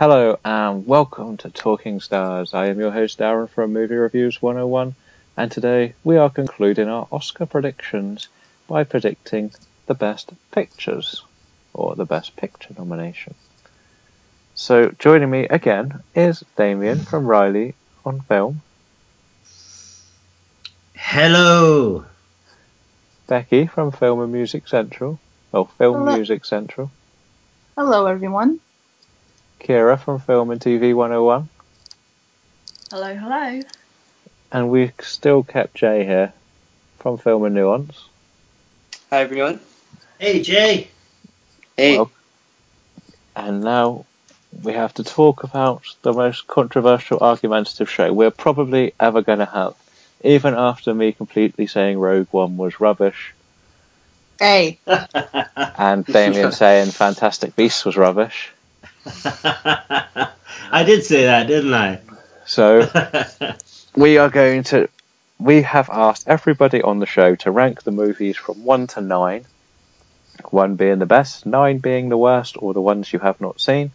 Hello and welcome to Talking Stars. I am your host Darren from Movie Reviews 101 and today we are concluding our Oscar predictions by predicting the best pictures or the best picture nomination. So joining me again is Damien from Riley on film. Hello. Becky from Film and Music Central. Well, Film Hello. Music Central. Hello, everyone. Kira from Film and TV 101. Hello, hello. And we still kept Jay here from Film and Nuance. Hi everyone. Hey, Jay. Hey. Well- And now we have to talk about the most controversial, argumentative show we're probably ever going to have. Even after me completely saying Rogue One was rubbish, Hey, and Damien saying Fantastic Beasts was rubbish. I did say that, didn't I? So we are going to. We have asked everybody on the show to rank the movies from 1 to 9, 1 being the best, 9 being the worst, or the ones you have not seen.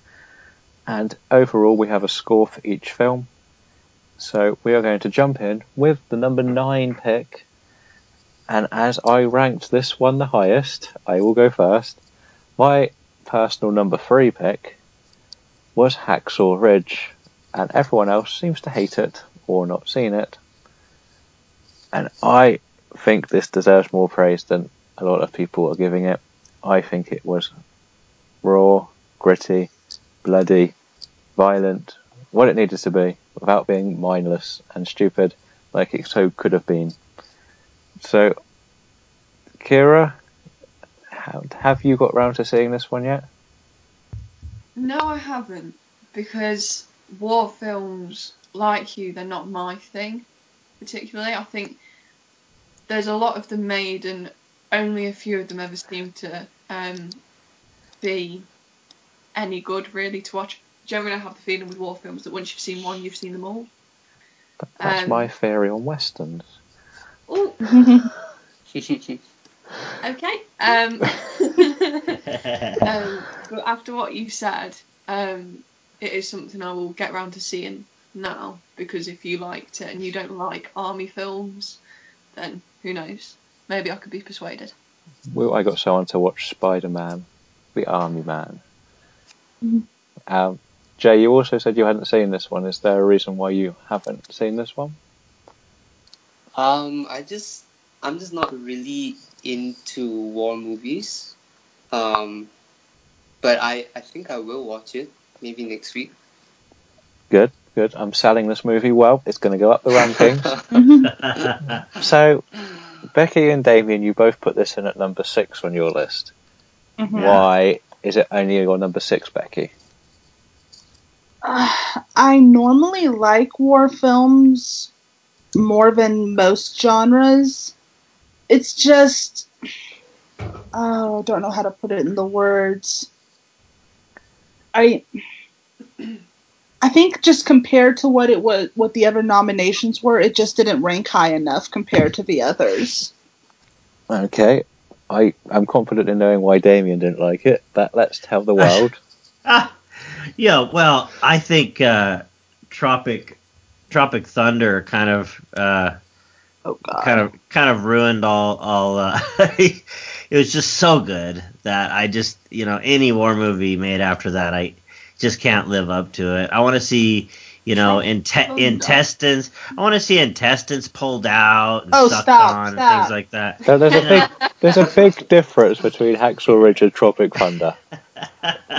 And overall, we have a score for each film. So we are going to jump in with the number 9 pick. And as I ranked this one the highest, I will go first. My personal number 3 pick was Hacksaw Ridge and everyone else seems to hate it or not seen it. And I think this deserves more praise than a lot of people are giving it. I think it was raw, gritty, bloody, violent, what it needed to be, without being mindless and stupid like it so could have been. So, Kira, have you got round to seeing this one yet? No, I haven't because war films, like you, they're not my thing particularly. I think there's a lot of them made, and only a few of them ever seem to um, be any good really to watch. Generally, I have the feeling with war films that once you've seen one, you've seen them all. That's Um, my theory on westerns. Oh, okay. Um, um, but after what you said, um, it is something I will get round to seeing now because if you liked it and you don't like army films, then who knows? Maybe I could be persuaded. Well, I got someone to watch Spider Man, the Army Man. Mhm. Um, Jay, you also said you hadn't seen this one. Is there a reason why you haven't seen this one? Um, I just I'm just not really into war movies. Um, but I I think I will watch it maybe next week. Good, good. I'm selling this movie well. It's going to go up the rankings. so, Becky and Damien, you both put this in at number six on your list. Mhm. Why is it only your number six, Becky? Uh, I normally like war films more than most genres. It's just, oh, I don't know how to put it in the words. I, I think just compared to what it was, what the other nominations were, it just didn't rank high enough compared to the others. Okay. I I'm confident in knowing why Damien didn't like it, but let's tell the world. Ah, yeah, well, I think uh, Tropic Tropic Thunder kind of uh, Oh God. kind of kind of ruined all all. Uh, it was just so good that I just you know any war movie made after that I just can't live up to it. I want to see you know inte- Oh, no. intestines. I want to see intestines pulled out and Oh, sucked stop, on and things like that. There- There's a big, there's a big difference between Hacksaw Ridge and Tropic Thunder.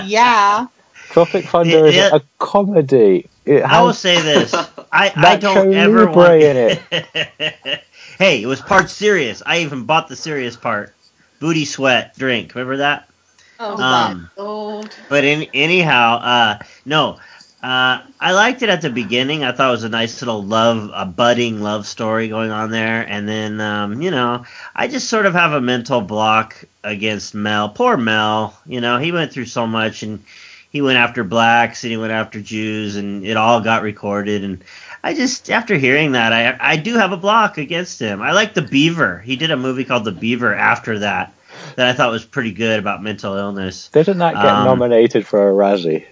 Yeah. Tropic Thunder is Yeah. a comedy. It I will say this: I, I don't ever Libre want. in it. Hey, it was part serious. I even bought the serious part. Booty sweat drink. Remember that? Oh, Um, lord. But in, anyhow, uh, no. Uh, I liked it at the beginning. I thought it was a nice little love, a budding love story going on there. And then, um, you know, I just sort of have a mental block against Mel. Poor Mel. You know, he went through so much and he went after blacks and he went after Jews and it all got recorded. And I just, after hearing that, I, I do have a block against him. I like The Beaver. He did a movie called The Beaver after that that I thought was pretty good about mental illness. Didn't that get Um, nominated for a Razzie?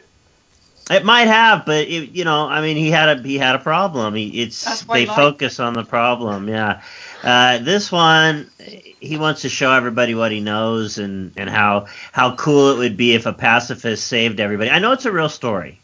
It might have, but it, you know, I mean, he had a he had a problem. He, it's they he focus on the problem. Yeah, uh, this one he wants to show everybody what he knows and and how how cool it would be if a pacifist saved everybody. I know it's a real story,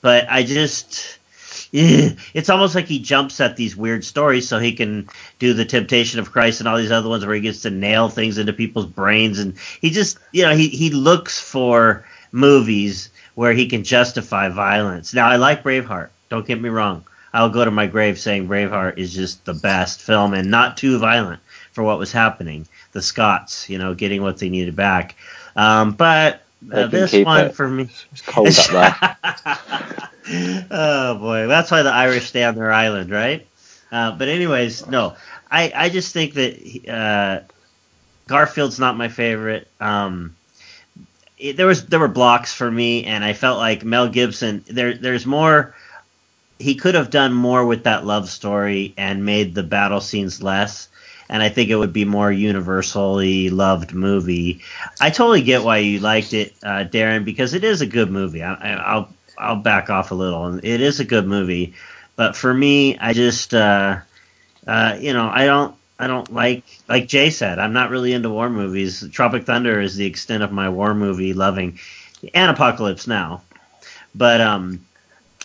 but I just it's almost like he jumps at these weird stories so he can do the temptation of Christ and all these other ones where he gets to nail things into people's brains and he just you know he he looks for movies where he can justify violence. Now I like Braveheart. Don't get me wrong. I'll go to my grave saying Braveheart is just the best film and not too violent for what was happening. The Scots, you know, getting what they needed back. Um, but uh, this one it. for me. It's cold up there. oh boy, that's why the Irish stay on their island, right? Uh, but anyways, no, I I just think that uh, Garfield's not my favorite. Um, it, there was there were blocks for me, and I felt like Mel Gibson. There there's more. He could have done more with that love story and made the battle scenes less. And I think it would be more universally loved movie. I totally get why you liked it, uh, Darren, because it is a good movie. I, I, I'll I'll back off a little. It is a good movie, but for me, I just uh, uh, you know I don't I don't like like Jay said. I'm not really into war movies. Tropic Thunder is the extent of my war movie loving, and Apocalypse Now. But um,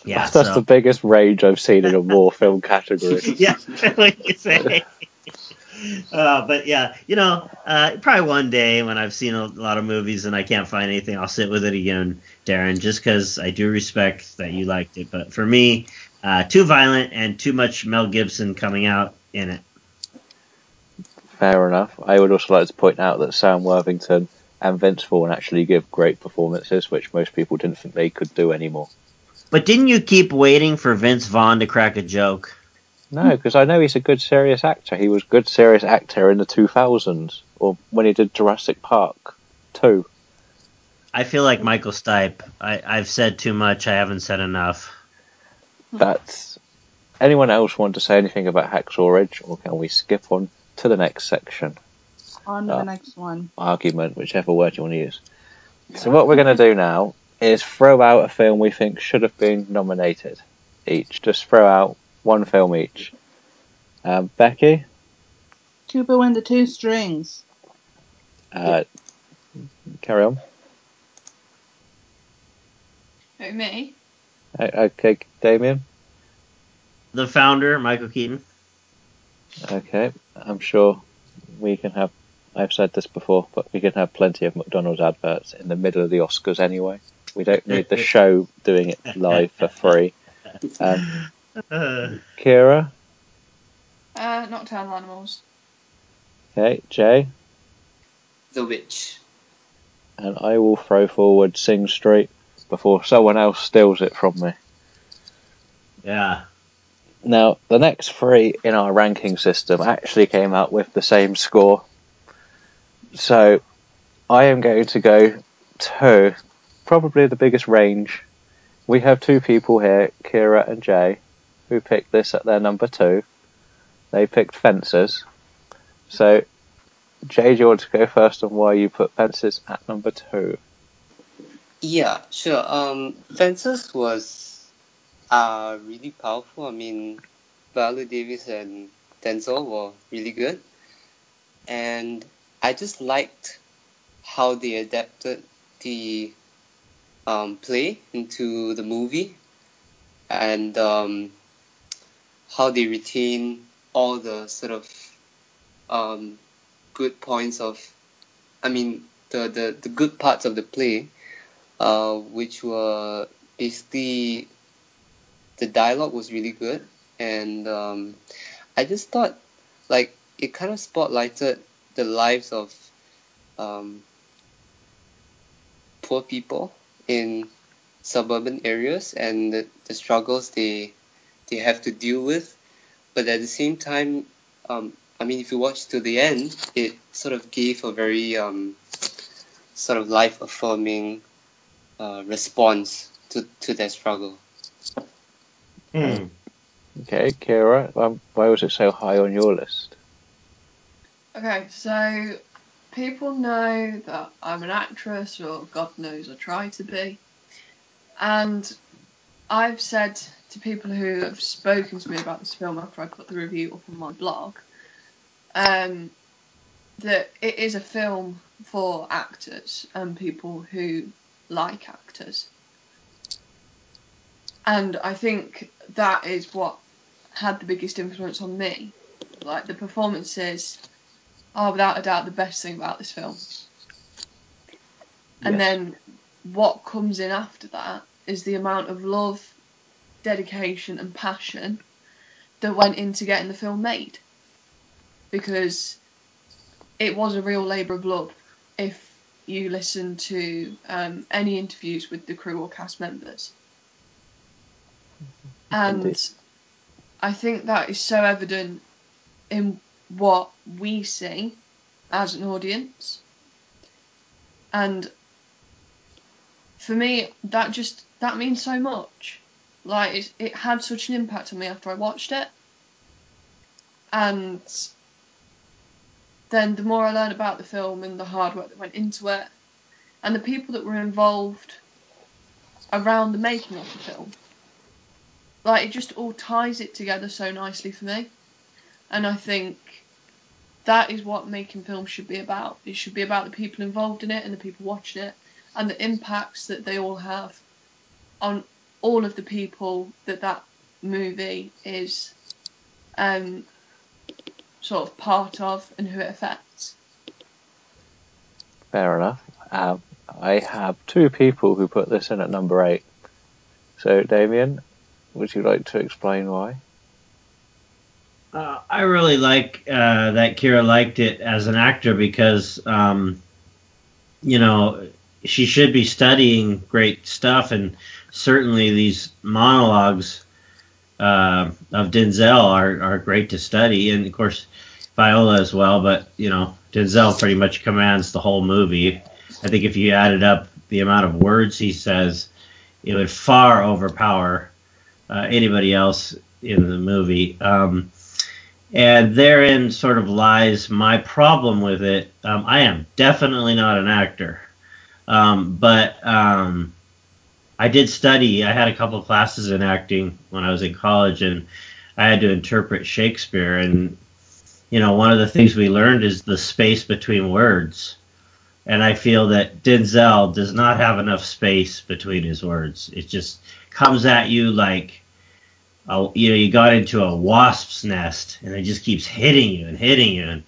yeah, That's so- the biggest rage I've seen in a war film category. yeah, what you say. Uh, but yeah, you know, uh, probably one day when I've seen a lot of movies and I can't find anything, I'll sit with it again, Darren, just because I do respect that you liked it. But for me, uh, too violent and too much Mel Gibson coming out in it. Fair enough. I would also like to point out that Sam Worthington and Vince Vaughn actually give great performances, which most people didn't think they could do anymore. But didn't you keep waiting for Vince Vaughn to crack a joke? No, because I know he's a good serious actor. He was a good serious actor in the 2000s, or when he did Jurassic Park 2. I feel like Michael Stipe. I, I've said too much. I haven't said enough. That's. Anyone else want to say anything about Hacksaw Ridge, or can we skip on to the next section? On to Yeah. the next one. Argument, whichever word you want to use. So, what we're going to do now is throw out a film we think should have been nominated each. Just throw out one film each. Um, Becky, Kubo and the Two Strings. uh, carry on. Oh, me? Okay, Damien. The founder, Michael Keaton. Okay, I'm sure we can have. I've said this before, but we can have plenty of McDonald's adverts in the middle of the Oscars anyway. We don't need the show doing it live for free. Um, Uh, Kira, Uh, Nocturnal Animals. okay, Jay, The Witch. and I will throw forward Sing Street before someone else steals it from me. yeah. Now, the next three in our ranking system actually came out with the same score. So, I am going to go to probably the biggest range. We have two people here, Kira and Jay, who picked this at their number two. They picked Fences. So, Jay, do you want to go first on why you put Fences at number two? Yeah, sure. Um, Fences was uh really powerful. I mean, Viola Davis and Denzel were really good, and I just liked how they adapted the um, play into the movie, and um, how they retain all the sort of um, good points of, I mean, the, the, the good parts of the play uh, which were basically the dialogue was really good, and um, I just thought like it kind of spotlighted the lives of um, poor people in suburban areas and the, the struggles they they have to deal with, but at the same time, um, I mean, if you watch to the end, it sort of gave a very um, sort of life affirming uh, response to, to their struggle. Hmm. Okay, Kira, um, why was it so high on your list? Okay, so people know that I'm an actress, or God knows I try to be. And I've said to people who have spoken to me about this film after I put the review up on my blog, um, that it is a film for actors and people who like actors. And I think that is what had the biggest influence on me. Like the performances are without a doubt the best thing about this film. And Yes. then what comes in after that is the amount of love, dedication, and passion that went into getting the film made. Because it was a real labour of love if you listen to um, any interviews with the crew or cast members. And Indeed. I think that is so evident in what we see as an audience. And for me, that just that means so much. Like it, it had such an impact on me after I watched it. And then the more I learned about the film and the hard work that went into it, and the people that were involved around the making of the film, like it just all ties it together so nicely for me. And I think that is what making films should be about. It should be about the people involved in it and the people watching it and the impacts that they all have on all of the people that that movie is um, sort of part of and who it affects. Fair enough. Um, I have two people who put this in at number eight. So, Damien, would you like to explain why? Uh, I really like uh, that Kira liked it as an actor because, um, you know, she should be studying great stuff, and certainly these monologues uh, of Denzel are, are great to study, and of course Viola as well. But you know, Denzel pretty much commands the whole movie. I think if you added up the amount of words he says, it would far overpower uh, anybody else in the movie. Um, and therein sort of lies my problem with it. Um, I am definitely not an actor, um, but um, I did study. I had a couple classes in acting when I was in college, and I had to interpret Shakespeare. And you know, one of the things we learned is the space between words. And I feel that Denzel does not have enough space between his words. It just comes at you like a, you know, you got into a wasp's nest, and it just keeps hitting you and hitting you. And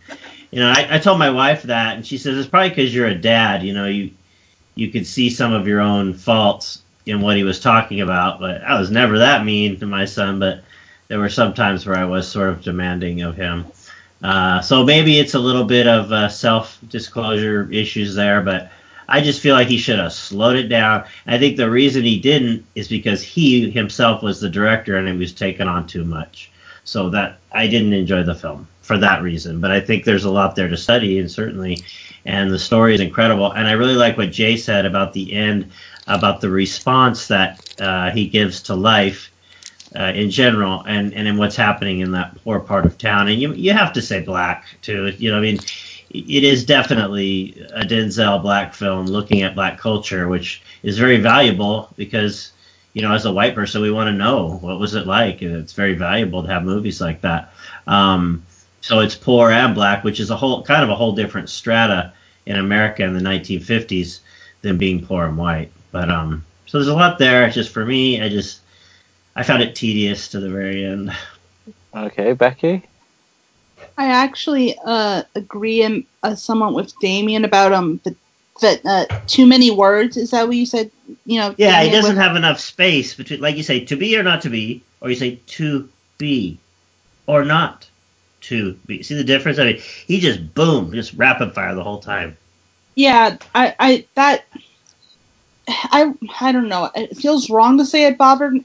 you know, I, I told my wife that, and she says it's probably because you're a dad. You know, you you could see some of your own faults in what he was talking about. But I was never that mean to my son. But there were some times where I was sort of demanding of him. Uh, so maybe it's a little bit of uh, self-disclosure issues there, but I just feel like he should have slowed it down. I think the reason he didn't is because he himself was the director and he was taken on too much. So that I didn't enjoy the film for that reason. But I think there's a lot there to study, and certainly, and the story is incredible. And I really like what Jay said about the end, about the response that uh, he gives to life uh, in general, and and in what's happening in that poor part of town. And you you have to say black too. You know, I mean, it is definitely a Denzel Black film looking at black culture, which is very valuable because you know, as a white person, we want to know what was it like, and it's very valuable to have movies like that. Um, so it's poor and black, which is a whole kind of a whole different strata in America in the 1950s than being poor and white. But um, so there's a lot there. It's just for me, I just I found it tedious to the very end. Okay, Becky. I actually uh, agree um, uh, somewhat with Damien about um the, that uh, too many words. Is that what you said? You know. Yeah, he Damien, doesn't with- have enough space between, like you say, to be or not to be, or you say to be or not to be. See the difference? I mean, he just boom, just rapid fire the whole time. Yeah, I, I that I I don't know. It feels wrong to say it bothered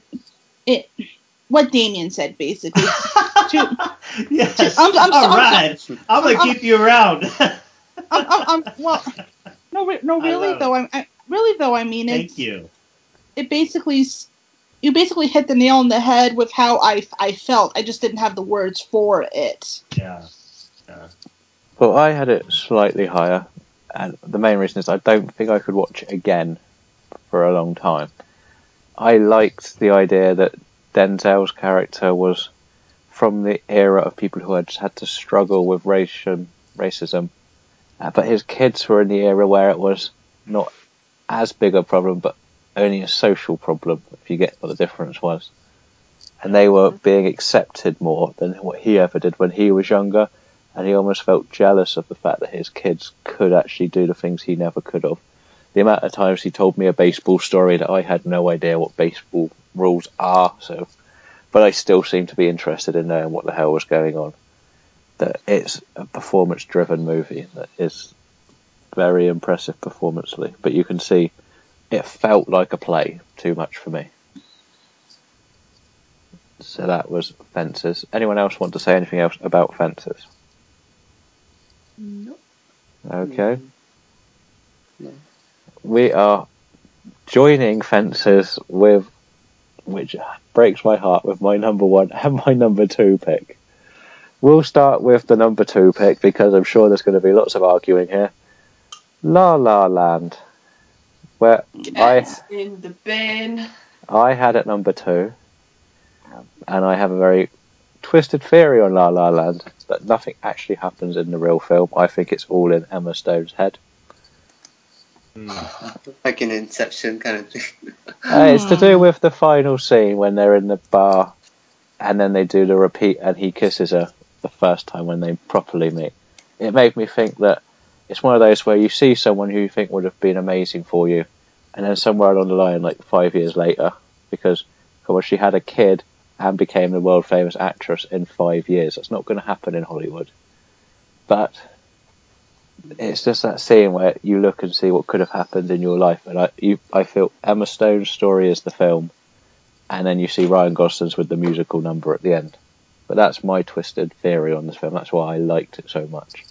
it. What Damien said, basically. To- yes. I'm- I'm- All I'm- right. I'm gonna I'm- keep you around. I'm, I'm, I'm, well, no, no, really love though. I, I really though. I mean, Thank you. it basically you basically hit the nail on the head with how I I felt. I just didn't have the words for it. Yeah. Well, I had it slightly higher, and the main reason is I don't think I could watch it again for a long time. I liked the idea that Denzel's character was from the era of people who had had to struggle with racial, racism, uh, but his kids were in the era where it was not as big a problem, but only a social problem, if you get what the difference was. And they were being accepted more than what he ever did when he was younger, and he almost felt jealous of the fact that his kids could actually do the things he never could have. The amount of times he told me a baseball story that I had no idea what baseball rules are, so but I still seem to be interested in knowing what the hell was going on. That it's a performance driven movie that is very impressive performancely, but you can see it felt like a play too much for me. So that was Fences. Anyone else want to say anything else about Fences? Nope. Okay. No. We are joining Fences with, which breaks my heart, with my number one and my number two pick. We'll start with the number two pick because I'm sure there's going to be lots of arguing here. La La Land, where I in the bin. I had at number two, and I have a very twisted theory on La La Land that nothing actually happens in the real film. I think it's all in Emma Stone's head. Like an Inception kind of thing. Uh, it's to do with the final scene when they're in the bar, and then they do the repeat, and he kisses her the first time when they properly meet. It made me think that it's one of those where you see someone who you think would have been amazing for you, and then somewhere along the line, like five years later, because well, she had a kid and became the world famous actress in five years. That's not going to happen in Hollywood. But it's just that scene where you look and see what could have happened in your life, and I, you, I feel Emma Stone's story is the film, and then you see Ryan Gosling's with the musical number at the end. But that's my twisted theory on this film. That's why I liked it so much.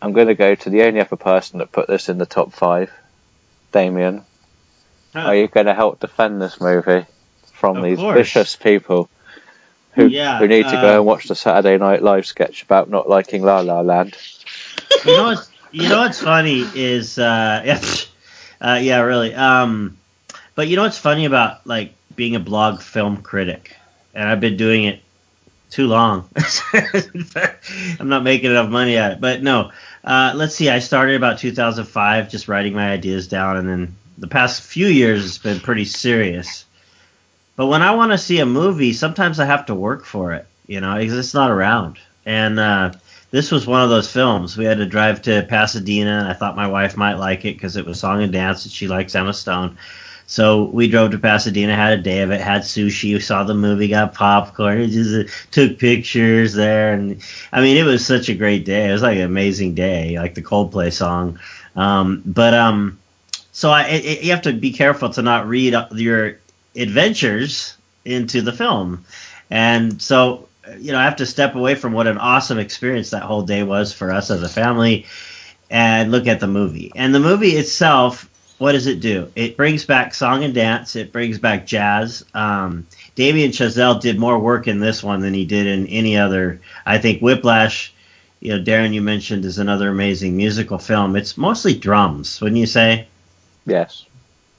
I'm going to go to the only other person that put this in the top five, Damien. Are you going to help defend this movie from Of these course. vicious people who Yeah, who need to uh, go and watch the Saturday Night Live sketch about not liking La La Land? You know what's you know what's funny is uh yeah, uh, yeah really um but you know what's funny about like being a blog film critic? And I've been doing it too long. I'm not making enough money at it but no. Uh, let's see I started about 2005 just writing my ideas down and then the past few years it's been pretty serious. But when I want to see a movie sometimes I have to work for it you know because it's not around. And uh this was one of those films. We had to drive to Pasadena, and I thought my wife might like it because it was song and dance, and she likes Emma Stone. So we drove to Pasadena, had a day of it, had sushi, saw the movie, got popcorn, just uh, took pictures there, and I mean, it was such a great day. It was like an amazing day, like the Coldplay song. Um, but um, so I, it- you have to be careful to not read your adventures into the film, and so you know, I have to step away from what an awesome experience that whole day was for us as a family and look at the movie. And the movie itself, what does it do? It brings back song and dance. It brings back jazz. Um, Damien Chazelle did more work in this one than he did in any other. I think Whiplash, you know, Darren, you mentioned is another amazing musical film. It's mostly drums, wouldn't you say? Yes.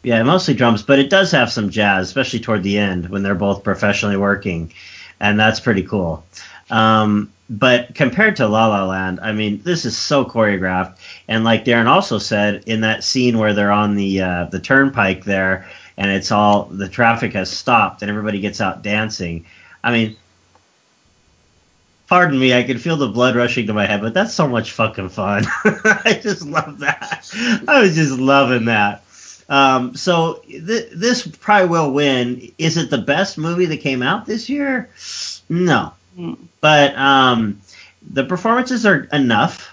Yeah, mostly drums, but it does have some jazz, especially toward the end when they're both professionally working, and that's pretty cool. Um, but compared to La La Land, I mean, this is so choreographed, and like Darren also said, in that scene where they're on the uh, the turnpike there, and it's all the traffic has stopped, and everybody gets out dancing. I mean, pardon me, I can feel the blood rushing to my head, but that's so much fucking fun. I just love that. I was just loving that. Um, so th- this probably will win. Is it the best movie that came out this year? No, but um, the performances are enough.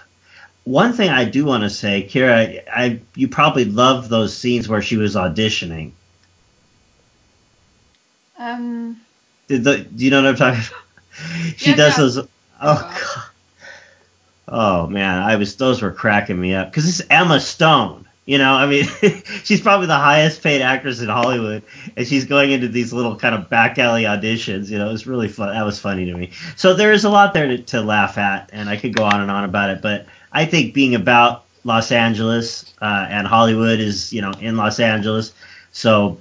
One thing I do want to say, Kira, I you probably love those scenes where she was auditioning. Um, Did the, do you know what I'm talking about? she Yeah, does yeah. those. Oh, God. oh man, I was those were cracking me up because it's Emma Stone. You know, I mean, she's probably the highest paid actress in Hollywood, and she's going into these little kind of back alley auditions. You know, it was really fun. That was funny to me. So there is a lot there to, to laugh at, and I could go on and on about it. But I think being about Los Angeles uh, and Hollywood is, you know, in Los Angeles, so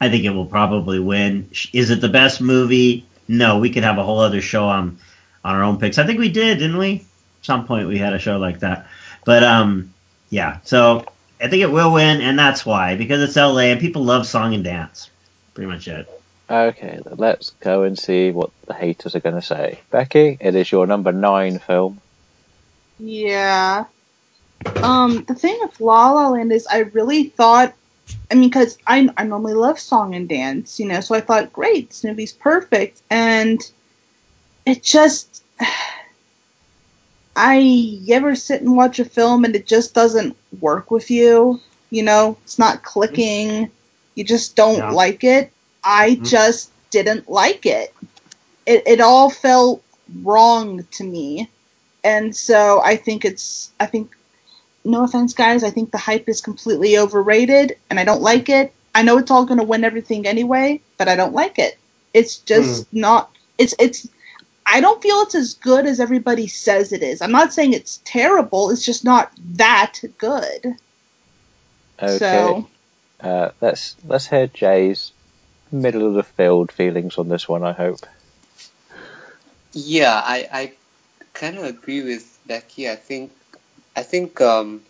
I think it will probably win. Is it the best movie? No, we could have a whole other show on on our own picks. I think we did, didn't we? At some point we had a show like that. But um, yeah. So I think it will win, and that's why because it's LA and people love song and dance. Pretty much it. Okay, let's go and see what the haters are going to say. Becky, it is your number nine film. Yeah. Um, the thing with La La Land is I really thought, I mean, because I, I normally love song and dance, you know, so I thought, great, this movie's perfect. And it just, I ever sit and watch a film and it just doesn't work with you, you know, it's not clicking, you just don't Yeah. like it. I Mhm. just didn't like it. It, it all felt wrong to me. And so I think it's, I think, no offense, guys, I think the hype is completely overrated and I don't like it. I know it's all going to win everything anyway, but I don't like it. It's just not, it's, it's, I don't feel it's as good as everybody says it is. I'm not saying it's terrible, it's just not that good. Okay. So, Uh, let's let's hear Jay's middle of the field feelings on this one. I hope. Yeah, I, I kind of agree with Becky. I think I think um,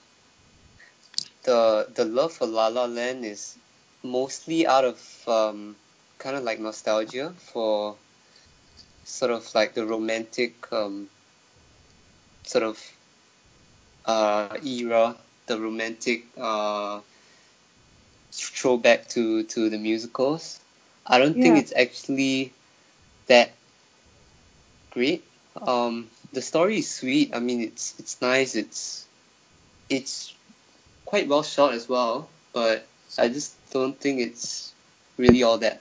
the the love for La La Land is mostly out of um, kind of like nostalgia for sort of like the romantic um, sort of uh, era, the romantic uh, throwback to to the musicals. I don't think it's actually that great. Um, the story is sweet. I mean, it's it's nice. It's it's quite well shot as well. But I just don't think it's really all that.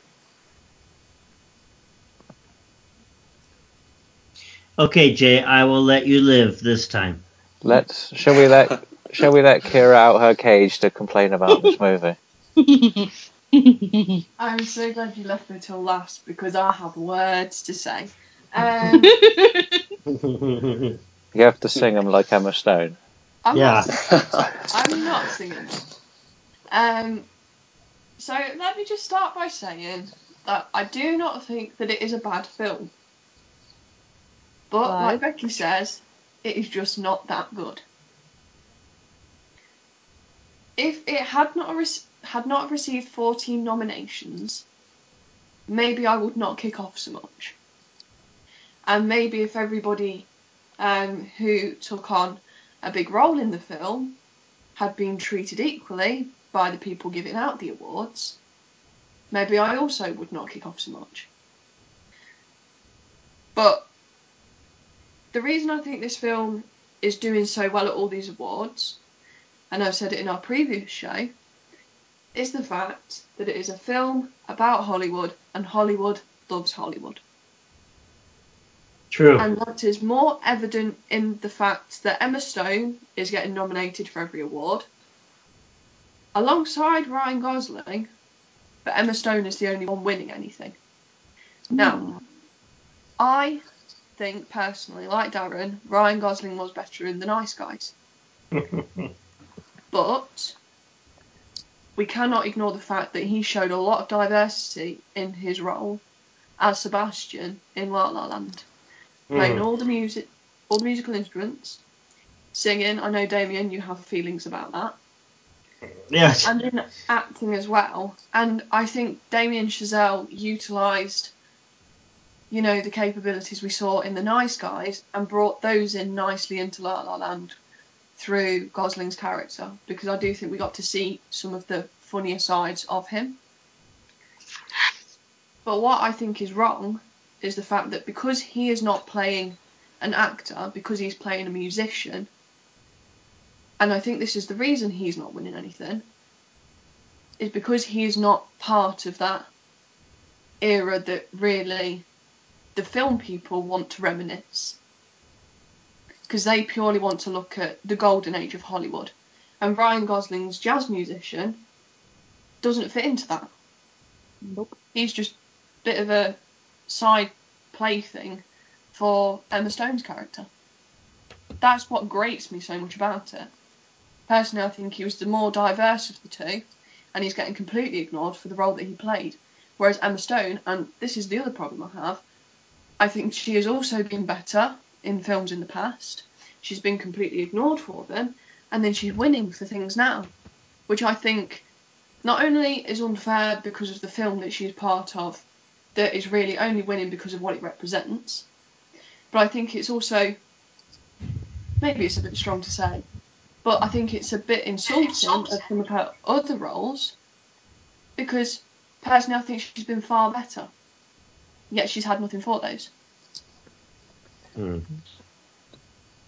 Okay, Jay, I will let you live this time. Let's shall we let shall we let Kira out her cage to complain about this movie? I'm so glad you left me till last because I have words to say. Um, You have to sing them like Emma Stone. I'm Yeah. not I'm not singing. Um, so let me just start by saying that I do not think that it is a bad film. But Right. like Becky says, it is just not that good. If it had not rec- had not received 14 nominations, maybe I would not kick off so much. And maybe if everybody um, who took on a big role in the film had been treated equally by the people giving out the awards, maybe I also would not kick off so much. But the reason I think this film is doing so well at all these awards, and I've said it in our previous show, is the fact that it is a film about Hollywood, and Hollywood loves Hollywood. True. And that is more evident in the fact that Emma Stone is getting nominated for every award, alongside Ryan Gosling, but Emma Stone is the only one winning anything. Now, hmm. I think personally, like Darren, Ryan Gosling was better in The Nice Guys. But we cannot ignore the fact that he showed a lot of diversity in his role as Sebastian in La La Land, playing hmm. all the music, all the musical instruments, singing. I know Damien, you have feelings about that, yes. and in acting as well. And I think Damien Chazelle utilised, you know, the capabilities we saw in The Nice Guys and brought those in nicely into La La Land through Gosling's character because I do think we got to see some of the funnier sides of him. But what I think is wrong is the fact that because he is not playing an actor, because he's playing a musician, and I think this is the reason he's not winning anything, is because he is not part of that era that really the film people want to reminisce. Because they purely want to look at the golden age of Hollywood. And Ryan Gosling's jazz musician doesn't fit into that. Nope. He's just a bit of a side plaything for Emma Stone's character. That's what grates me so much about it. Personally, I think he was the more diverse of the two, and he's getting completely ignored for the role that he played. Whereas Emma Stone, and this is the other problem I have, I think she has also been better in films in the past. She's been completely ignored for them, and then she's winning for things now, which I think not only is unfair because of the film that she's part of, that is really only winning because of what it represents, but I think it's also maybe it's a bit strong to say, but I think it's a bit insulting of some of her other roles because personally I think she's been far better. Yet she's had nothing for those. Hmm.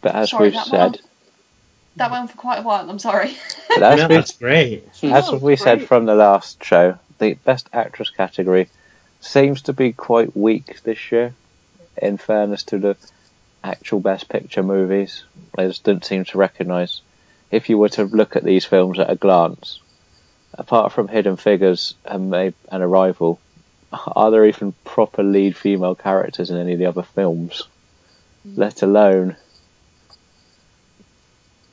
But as Sorry, we've that said, one- That went on for quite a while. I'm sorry. but as No, we've that's great. As we said from the last show, the Best Actress category seems to be quite weak this year, in fairness to the actual Best Picture movies. I just didn't seem to recognise. If you were to look at these films at a glance, apart from Hidden Figures and, and Arrival, are there even proper lead female characters in any of the other films? Mm. Let alone.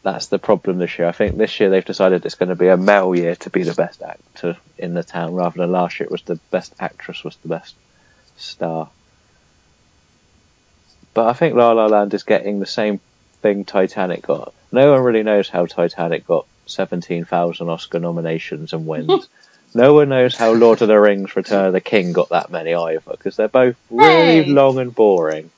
That's the problem this year. I think this year they've decided it's going to be a male year to be the best actor in the town, rather than last year it was the best actress was the best star. But I think La La Land is getting the same thing Titanic got. No one really knows how Titanic got 17,000 Oscar nominations and wins. no one knows how Lord of the Rings Return of the King got that many either, because they're both really Hey! long and boring.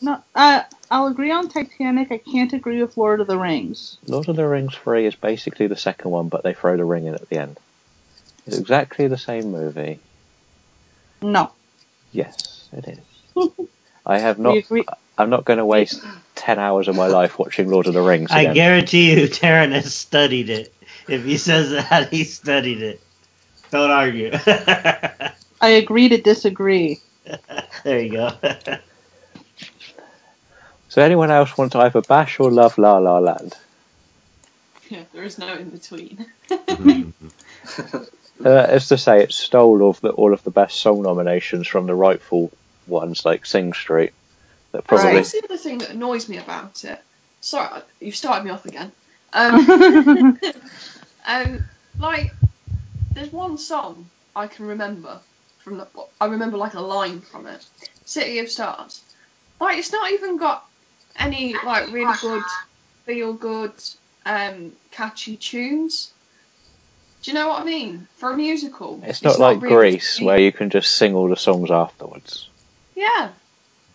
No, uh, I'll agree on Titanic. I can't agree with Lord of the Rings. Lord of the Rings 3 is basically the second one, but they throw the ring in at the end. It's exactly the same movie. No. Yes, it is. I have not. I'm not going to waste ten hours of my life watching Lord of the Rings I guarantee you, Darren has studied it. If he says that, he studied it. Don't argue. I agree to disagree. there you go. So, anyone else want to either bash or love La La Land? yeah, there is no in between. Uh, as to say, it stole all of the all of the best song nominations from the rightful ones, like Sing Street. That probably. Right. That's the other thing that annoys me about it. Sorry, you've started me off again. Um, um, like, there's one song I can remember from the. I remember like a line from it. City of Stars. Like, it's not even got any like really good, feel good, um, catchy tunes. Do you know what I mean? For a musical, It's not like really- Grease, where you can just sing all the songs afterwards. Yeah,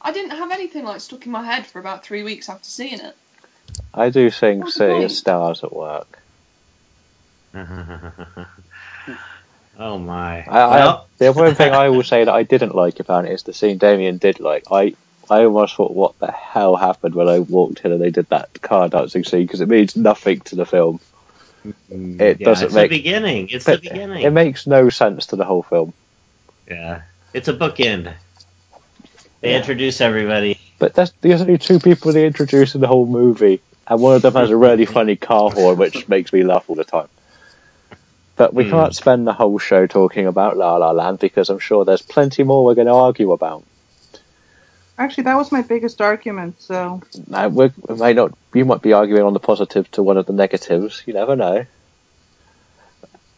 I didn't have anything like stuck in my head for about three weeks after seeing it. I do sing What's City of point? Stars at work. oh my. I, I, the one thing I will say that I didn't like about it is the scene Damien did like. I I almost thought, what the hell happened when I walked in and they did that car dancing scene because it means nothing to the film. Mm, it yeah, doesn't it's make- the beginning. It's the beginning. It makes no sense to the whole film. yeah, it's a bookend. They Yeah. introduce everybody. But that's there's only two people they introduce in the whole movie, and one of them has a really funny car horn, which makes me laugh all the time. But we Hmm. can't spend the whole show talking about La La Land because I'm sure there's plenty more we're going to argue about. Actually, that was my biggest argument. So Now, we we may not. You might be arguing on the positive to one of the negatives. You never know.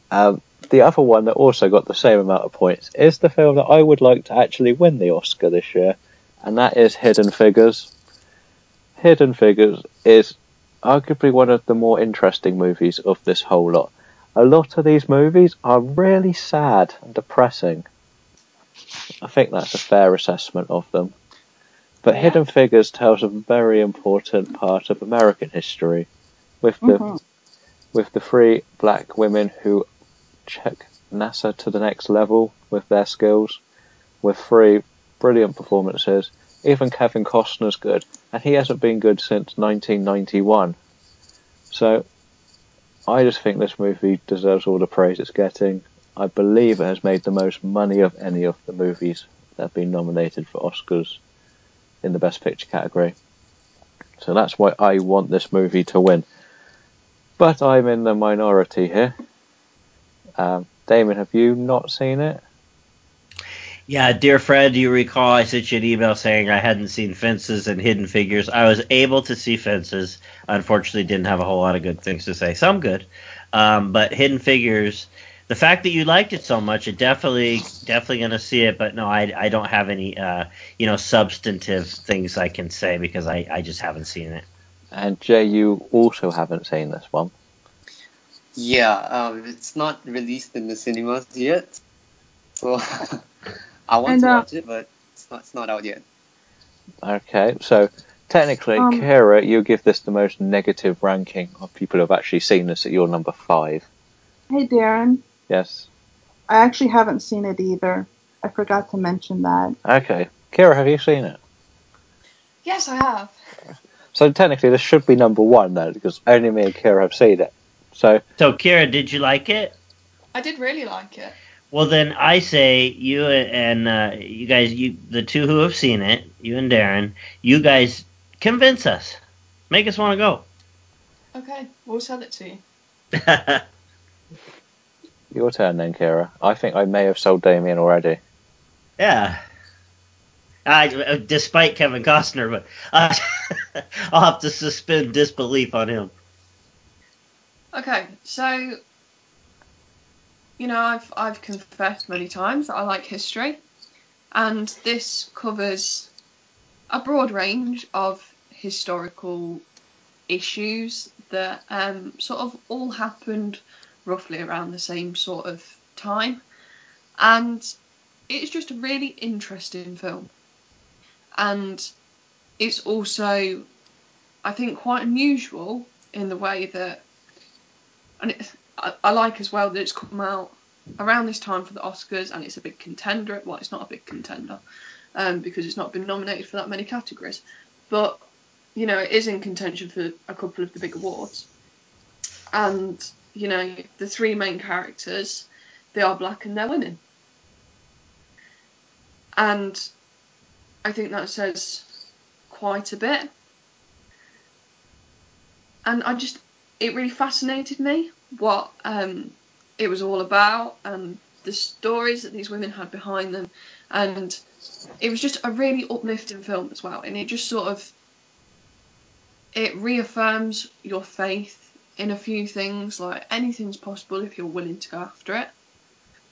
Um, the other one that also got the same amount of points is the film that I would like to actually win the Oscar this year, and that is Hidden Figures. Hidden Figures is arguably one of the more interesting movies of this whole lot. A lot of these movies are really sad and depressing. I think that's a fair assessment of them. But Yeah. Hidden Figures tells a very important part of American history, with the Mhm. with the three black women who check NASA to the next level with their skills, with three brilliant performances. Even Kevin Costner's good, and he hasn't been good since 1991. So, I just think this movie deserves all the praise it's getting. I believe it has made the most money of any of the movies that have been nominated for Oscars in the Best Picture category. So that's why I want this movie to win. But I'm in the minority here. Um, Damien, have you not seen it? Yeah, dear Fred, do you recall I sent you an email saying I hadn't seen Fences and Hidden Figures? I was able to see Fences. Unfortunately, didn't have a whole lot of good things to say. Some good, um, but Hidden Figures. The the fact that you liked it so much, it definitely definitely gonna see it. But no, I, I don't have any uh, you know substantive things I can say because I, I just haven't seen it. And Jay, you also haven't seen this one. Yeah, um, it's not released in the cinemas yet, so I want And, to uh, watch it, but it's not, it's not out yet. Okay, so technically, Um, Kira, you give this the most negative ranking of people who have actually seen this at your number five. Hey, Darren. Yes. I actually haven't seen it either. I forgot to mention that. Okay. Kira, have you seen it? Yes, I have. So technically, this should be number one then, because only me and Kira have seen it. So So Kira, did you like it? I did really like it. Well, then I say you and uh, you guys, you the two who have seen it, you and Darren, you guys convince us, make us want to go. Okay, we'll sell it to you. your turn then, Kira. I think I may have sold Damien already. yeah. I, uh, despite Kevin Costner, but uh, I'll have to suspend disbelief on him. Okay, so you know, I've I've confessed many times that I like history, and this covers a broad range of historical issues that um, sort of all happened roughly around the same sort of time, and it's just a really interesting film, and it's also, I think, quite unusual in the way that and it, I, I like as well that it's come out around this time for the Oscars, and it's a big contender. Well, it's not a big contender um, because it's not been nominated for that many categories, but you know it is in contention for a couple of the big awards. And you know the three main characters, they are black and they're women, and I think that says quite a bit. And I just it really fascinated me what um, it was all about and the stories that these women had behind them. And it was just a really uplifting film as well. And it just sort of it reaffirms your faith in a few things like anything's possible if you're willing to go after it.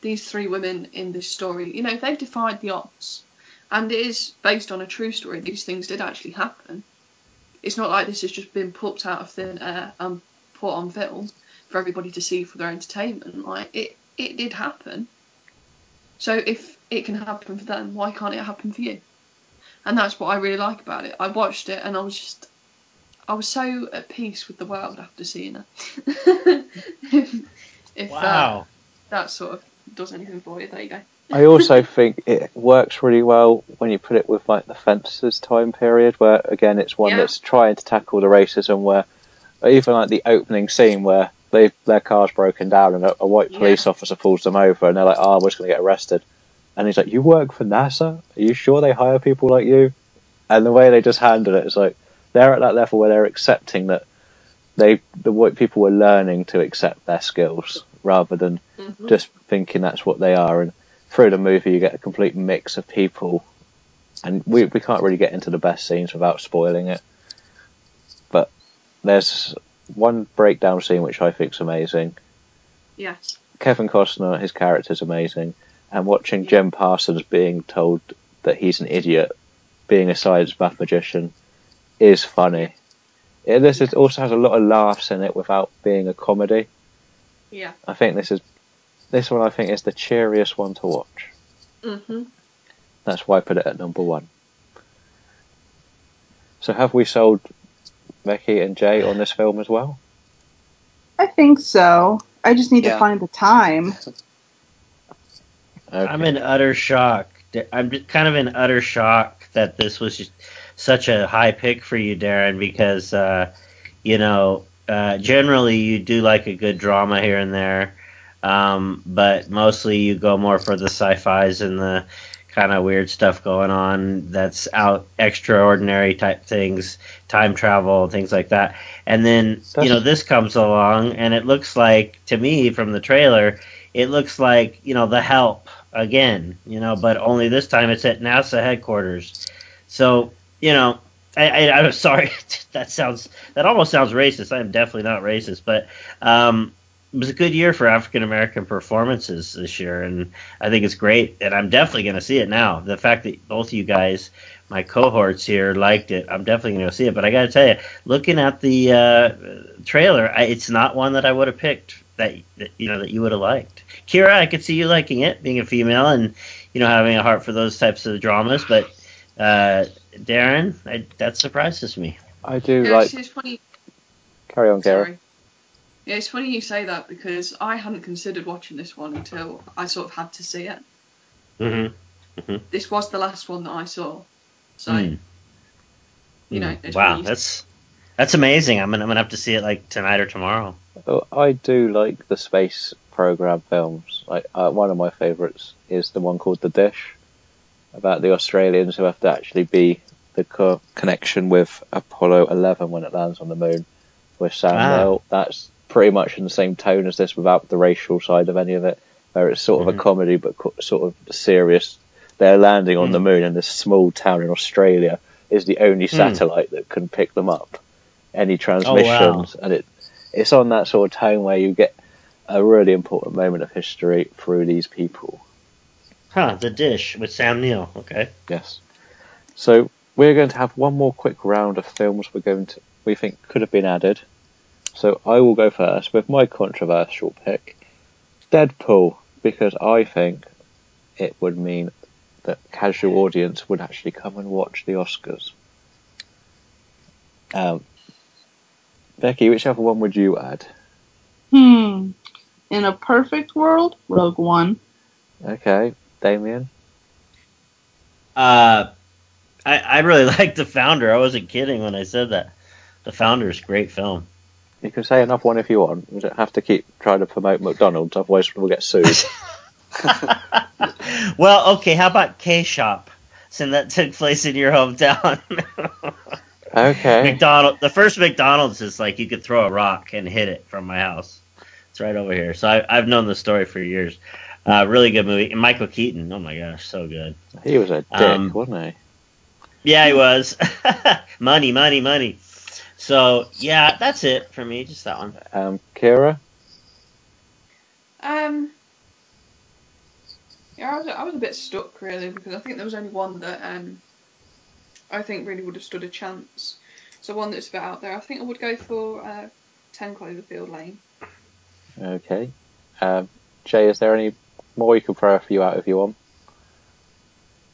These three women in this story you know they've defied the odds. And it is based on a true story. These things did actually happen. It's not like this has just been plucked out of thin air and put on film for everybody to see for their entertainment. Like it, it did happen. So if it can happen for them, why can't it happen for you? And that's what I really like about it. I watched it and I was just, I was so at peace with the world after seeing it. if if uh, Wow. that sort of does anything for you, there you go. I also think it works really well when you put it with like the fences time period, where again it's one Yeah. that's trying to tackle the racism, where even like the opening scene where they their car's broken down and a, a white Yeah. police officer pulls them over and they're like, "Oh, we're just gonna get arrested," and he's like, "You work for NASA? Are you sure they hire people like you?" And the way they just handle it is like they're at that level where they're accepting that they the white people were learning to accept their skills rather than Mhm. just thinking that's what they are. And through the movie, you get a complete mix of people, and we we can't really get into the best scenes without spoiling it. There's one breakdown scene which I think's amazing. Yes. Kevin Costner, his character's amazing, and watching Jim Parsons being told that he's an idiot, being a science math magician, is funny. It, this is, also has a lot of laughs in it without being a comedy. Yeah. I think this is this one. I think is the cheeriest one to watch. Mhm. That's why I put it at number one. So have we sold Becky and Jay on this film as well? I think so. I just need Yeah. to find the time. Okay. I'm in utter shock. I'm just kind of in utter shock that this was just such a high pick for you, Darren, because uh, you know uh, generally you do like a good drama here and there, um, but mostly you go more for the sci-fi's and the kind of weird stuff going on that's out extraordinary type things, time travel, things like that. And then you know this comes along and it looks like to me from the trailer, it looks like you know the help again, you know, but only this time it's at NASA headquarters. So, you know, I, I, I'm sorry, that sounds, that almost sounds racist. I am definitely not racist, but, um, it was a good year for African American performances this year, and I think it's great. And I'm definitely going to see it now. The fact that both of you guys, my cohorts here, liked it, I'm definitely going to see it. But I got to tell you, looking at the uh, trailer, I, it's not one that I would have picked that, that you know that you would have liked. Kira, I could see you liking it, being a female, and you know having a heart for those types of dramas. But uh, Darren, I, that surprises me. I do Yeah, like. actually, funny. Carry on, Gareth. Sorry. Yeah, it's funny you say that because I hadn't considered watching this one until I sort of had to see it. Mm-hmm. This was the last one that I saw, so Mm. you know. Mm. Wow, really- that's that's amazing. I'm gonna, I'm gonna have to see it like tonight or tomorrow. Oh, I do like the space program films. Like uh, one of my favourites is the one called The Dish, about the Australians who have to actually be the co- connection with Apollo 11 when it lands on the moon with Sam Ah. Neill. That's pretty much in the same tone as this, without the racial side of any of it, where it's sort of Mhm. a comedy but co- sort of serious. They're landing on the Mm. moon, and this small town in Australia is the only Mm. satellite that can pick them up. Any transmissions, and it it's on that sort of tone where you get a really important moment of history through these people. Huh? The dish with Sam Neill. Okay. Yes. So we're going to have one more quick round of films we're going to we think could have been added. So I will go first with my controversial pick, Deadpool, because I think it would mean that casual audience would actually come and watch the Oscars. Um, Becky, whichever one would you add? Hmm. In a perfect world, Rogue One. Okay, Damien. Uh, I I really like the Founder. I wasn't kidding when I said that. The Founder is a great film. You can say another one if you want. We don't have to keep trying to promote McDonald's, otherwise we'll get sued. well, okay. How about K Shop? Since that took place in your hometown. okay. McDonald. The first McDonald's is like you could throw a rock and hit it from my house. It's right over here. So I, I've known the story for years. Uh, really good movie. And Michael Keaton. Oh my gosh, so good. He was a dick, Um, wasn't he? Yeah, he was. money, money, money. So yeah, that's it for me. Just that one. Um, Kira. Um, yeah, I was, I was a bit stuck really because I think there was only one that um, I think really would have stood a chance. So one that's a bit out there. I think I would go for uh, Ten Cloverfield Lane. Okay. Um, Jay, is there any more you can throw a few out if you want?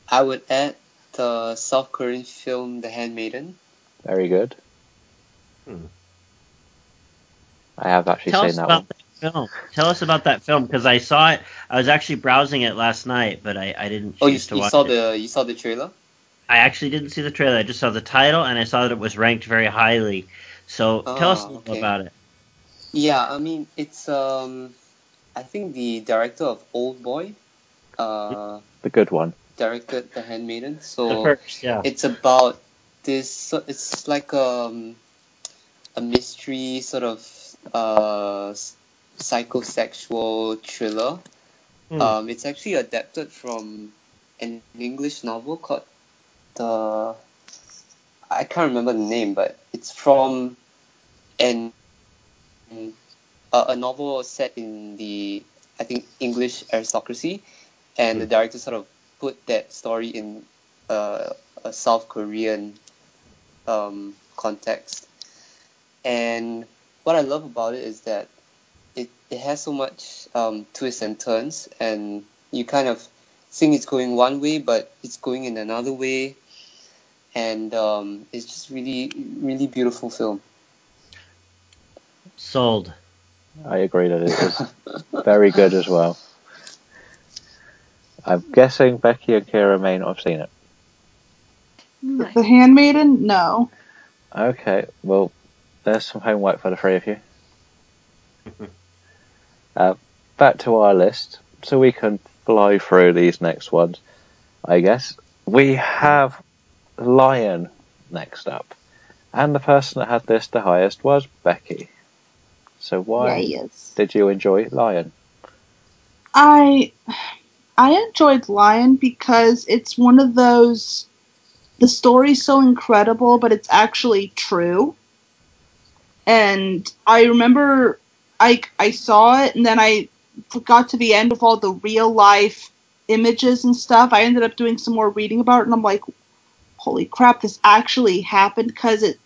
I would add the South Korean film The Handmaiden. Very good. Hmm. I have actually Tell seen us that about one. that film. Tell us about that film because I saw it. I was actually browsing it last night, but I, I didn't choose Oh, you, to you watch saw it. the you saw the trailer? I actually didn't see the trailer. I just saw the title and I saw that it was ranked very highly. So tell us a little okay. about it. Yeah, I mean it's um, I think the director of Old Boy, uh, The good one. directed The Handmaiden. The So first, yeah. it's about this. It's like um, a mystery sort of uh, psychosexual thriller. Hmm. Um, it's actually adapted from an English novel called the. I can't remember the name, but it's from an a, a novel set in the I think English aristocracy, and the director sort of put that story in uh, a South Korean um, context. And what I love about it is that it, it has so much um, twists and turns, and you kind of think it's going one way, but it's going in another way. And um, it's just really, really beautiful film. Sold. I agree that it is very good as well. I'm guessing Becky and Kira may not have seen it. The Handmaiden? No. Okay, well, there's some homework for the three of you. uh, back to our list, so we can fly through these next ones, I guess. We have Lion next up, and the person that had this the highest was Becky. So why Yes. did you enjoy Lion? I I enjoyed Lion because it's one of those the story's so incredible but it's actually true. And I remember I I saw it and then I got to the end of all the real life images and stuff. I ended up doing some more reading about it, and I'm like, holy crap, this actually happened because it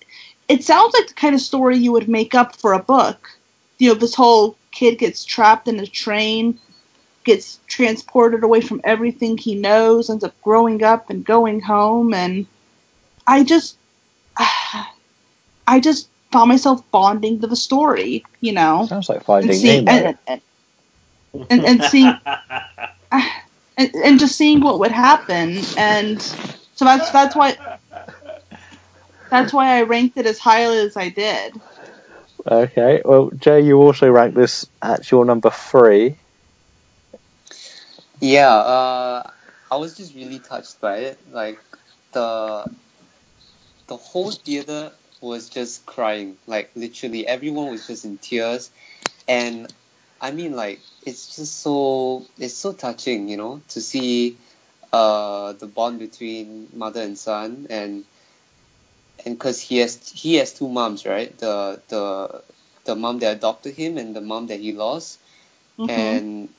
it sounds like the kind of story you would make up for a book. You know, this whole kid gets trapped in a train, gets transported away from everything he knows, ends up growing up and going home, and I just, I just found myself bonding to the story. You know, Sounds like Finding and seeing Nemo. and, and, and, and seeing and, and just seeing what would happen, and so that's that's why that's why I ranked it as highly as I did. Okay, well, Jay, you also ranked this at your number three. Yeah, uh, I was just really touched by it. Like the the whole theater was just crying. Like literally, everyone was just in tears, and I mean, like it's just so it's so touching, you know, to see uh the bond between mother and son, and and because he has he has two moms, right? The the the mom that adopted him and the mom that he lost, Mhm. and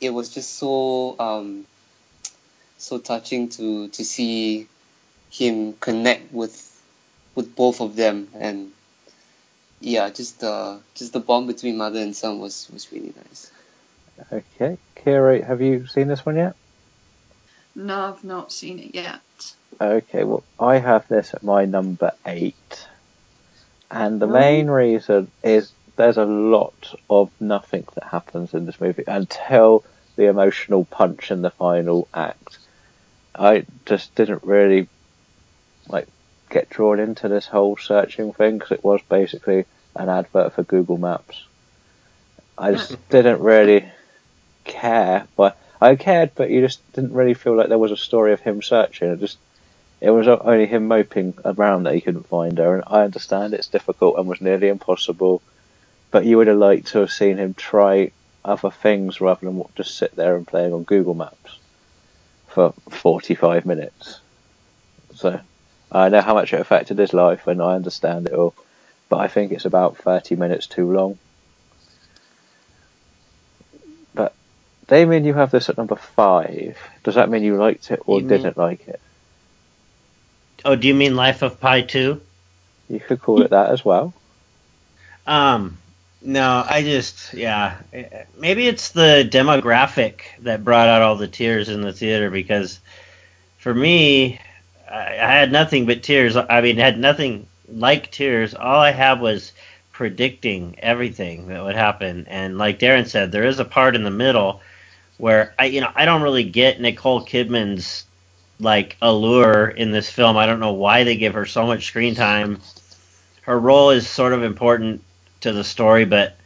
it was just so um so touching to to see him connect with with both of them and yeah just the just the bond between mother and son was was really nice Okay, Kira, have you seen this one yet? No, I've not seen it yet. Okay, well, I have this at my number eight. And the main reason is there's a lot of nothing that happens in this movie until the emotional punch in the final act. I just didn't really like get drawn into this whole searching thing because it was basically an advert for Google Maps. I just hmm. didn't really care, but I cared, but you just didn't really feel like there was a story of him searching. It just it was only him moping around that he couldn't find her, and I understand it's difficult and was nearly impossible. But you would have liked to have seen him try other things rather than just sit there and playing on Google Maps for 45 minutes. So I know how much it affected his life, and I understand it all. But I think it's about 30 minutes too long. But Damien, you have this at number five. Does that mean you liked it or You didn't like it? oh, do you mean Life of Pi 2? You could call it that as well. Um, no, I just, yeah, maybe it's the demographic that brought out all the tears in the theater because for me, I, had nothing but tears. I mean, had nothing like tears. All I had was predicting everything that would happen. And like Darren said, there is a part in the middle where I, you know, I don't really get Nicole Kidman's like allure in this film. I don't know why they give her so much screen time. Her role is sort of important to the story, but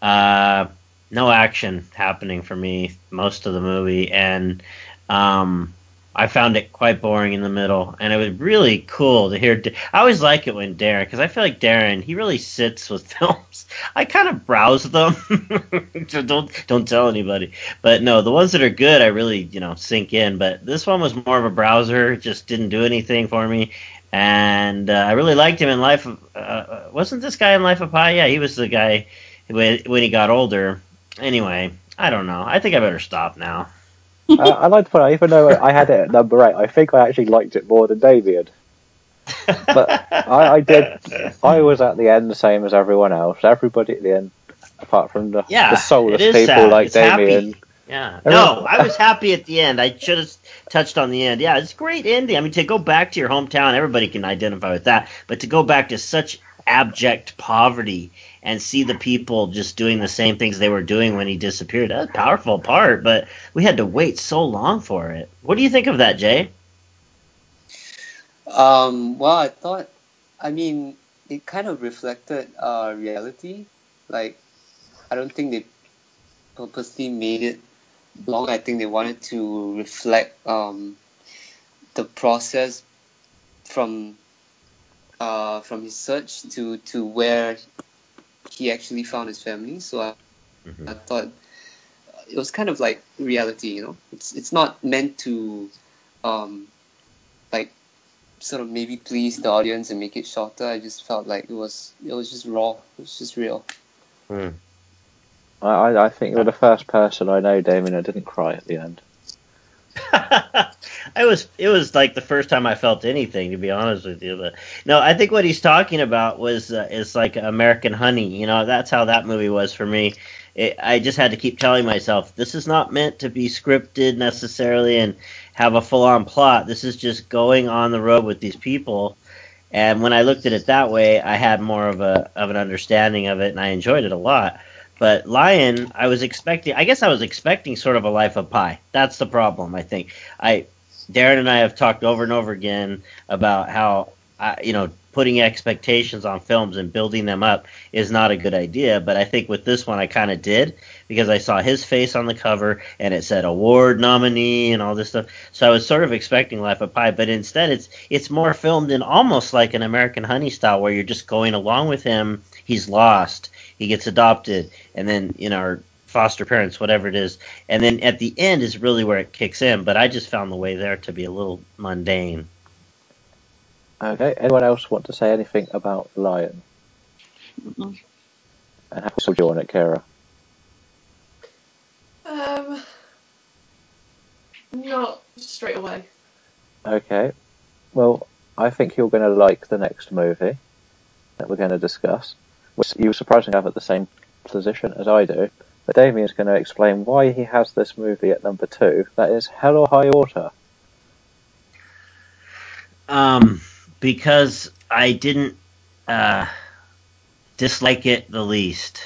uh, no action happening for me most of the movie, and um, I found it quite boring in the middle. And it was really cool to hear. I always like it when Darren, because I feel like Darren, he really sits with films. I kind of browse them, so don't don't tell anybody. But no, the ones that are good, I really you know sink in. But this one was more of a browser; just didn't do anything for me. And uh, I really liked him in Life of. Uh, wasn't this guy in Life of Pi? Yeah, he was the guy when when he got older. Anyway, I don't know. I think I better stop now. uh, I like to point out, even though I had it at number eight, I think I actually liked it more than Damien. But I, I did. I was at the end the same as everyone else. Everybody at the end, apart from the, Yeah, the soulless people sad. like It's happy. Damien. Yeah. No, I was happy at the end. I should have touched on the end. Yeah, it's great ending. I mean, to go back to your hometown, everybody can identify with that. But to go back to such abject poverty and see the people just doing the same things they were doing when he disappeared, that's a powerful part. But we had to wait so long for it. What do you think of that, Jay? um well i thought i mean it kind of reflected uh reality like i don't think they purposely made it long i think they wanted to reflect um the process from uh, from his search to, to where he actually found his family. So I, I thought it was kind of like reality, you know. It's it's not meant to um, like sort of maybe please the audience and make it shorter. I just felt like it was it was just raw. It was just real. Hmm. I, I, I think you're the first person I know, Damien, who didn't cry at the end. I was it was like the first time I felt anything to be honest with you. But no, I think what he's talking about was uh, is like American Honey. You know, that's how that movie was for me. It, I just had to keep telling myself this is not meant to be scripted necessarily and have a full on plot. This is just going on the road with these people. And when I looked at it that way, I had more of a of an understanding of it, and I enjoyed it a lot. But Lion, I was expecting. I guess I was expecting sort of a Life of Pi. That's the problem. I think I, Darren and I have talked over and over again about how I, you know putting expectations on films and building them up is not a good idea. But I think with this one, I kind of did because I saw his face on the cover and it said award nominee and all this stuff. So I was sort of expecting Life of Pi, but instead it's it's more filmed in almost like an American Honey style, where you're just going along with him. He's lost he gets adopted, and then you know, or foster parents, whatever it is, and then at the end is really where it kicks in. But I just found the way there to be a little mundane. Okay. Anyone else want to say anything about Lion? Mm-mm. And how sold you on it, Kara? Um, not straight away. Okay. Well, I think you're going to like the next movie that we're going to discuss. Which you surprisingly have at the same position as I do. But Damien's going to explain why he has this movie at number two. That is Hell or High Water. Um, because I didn't uh, dislike it the least.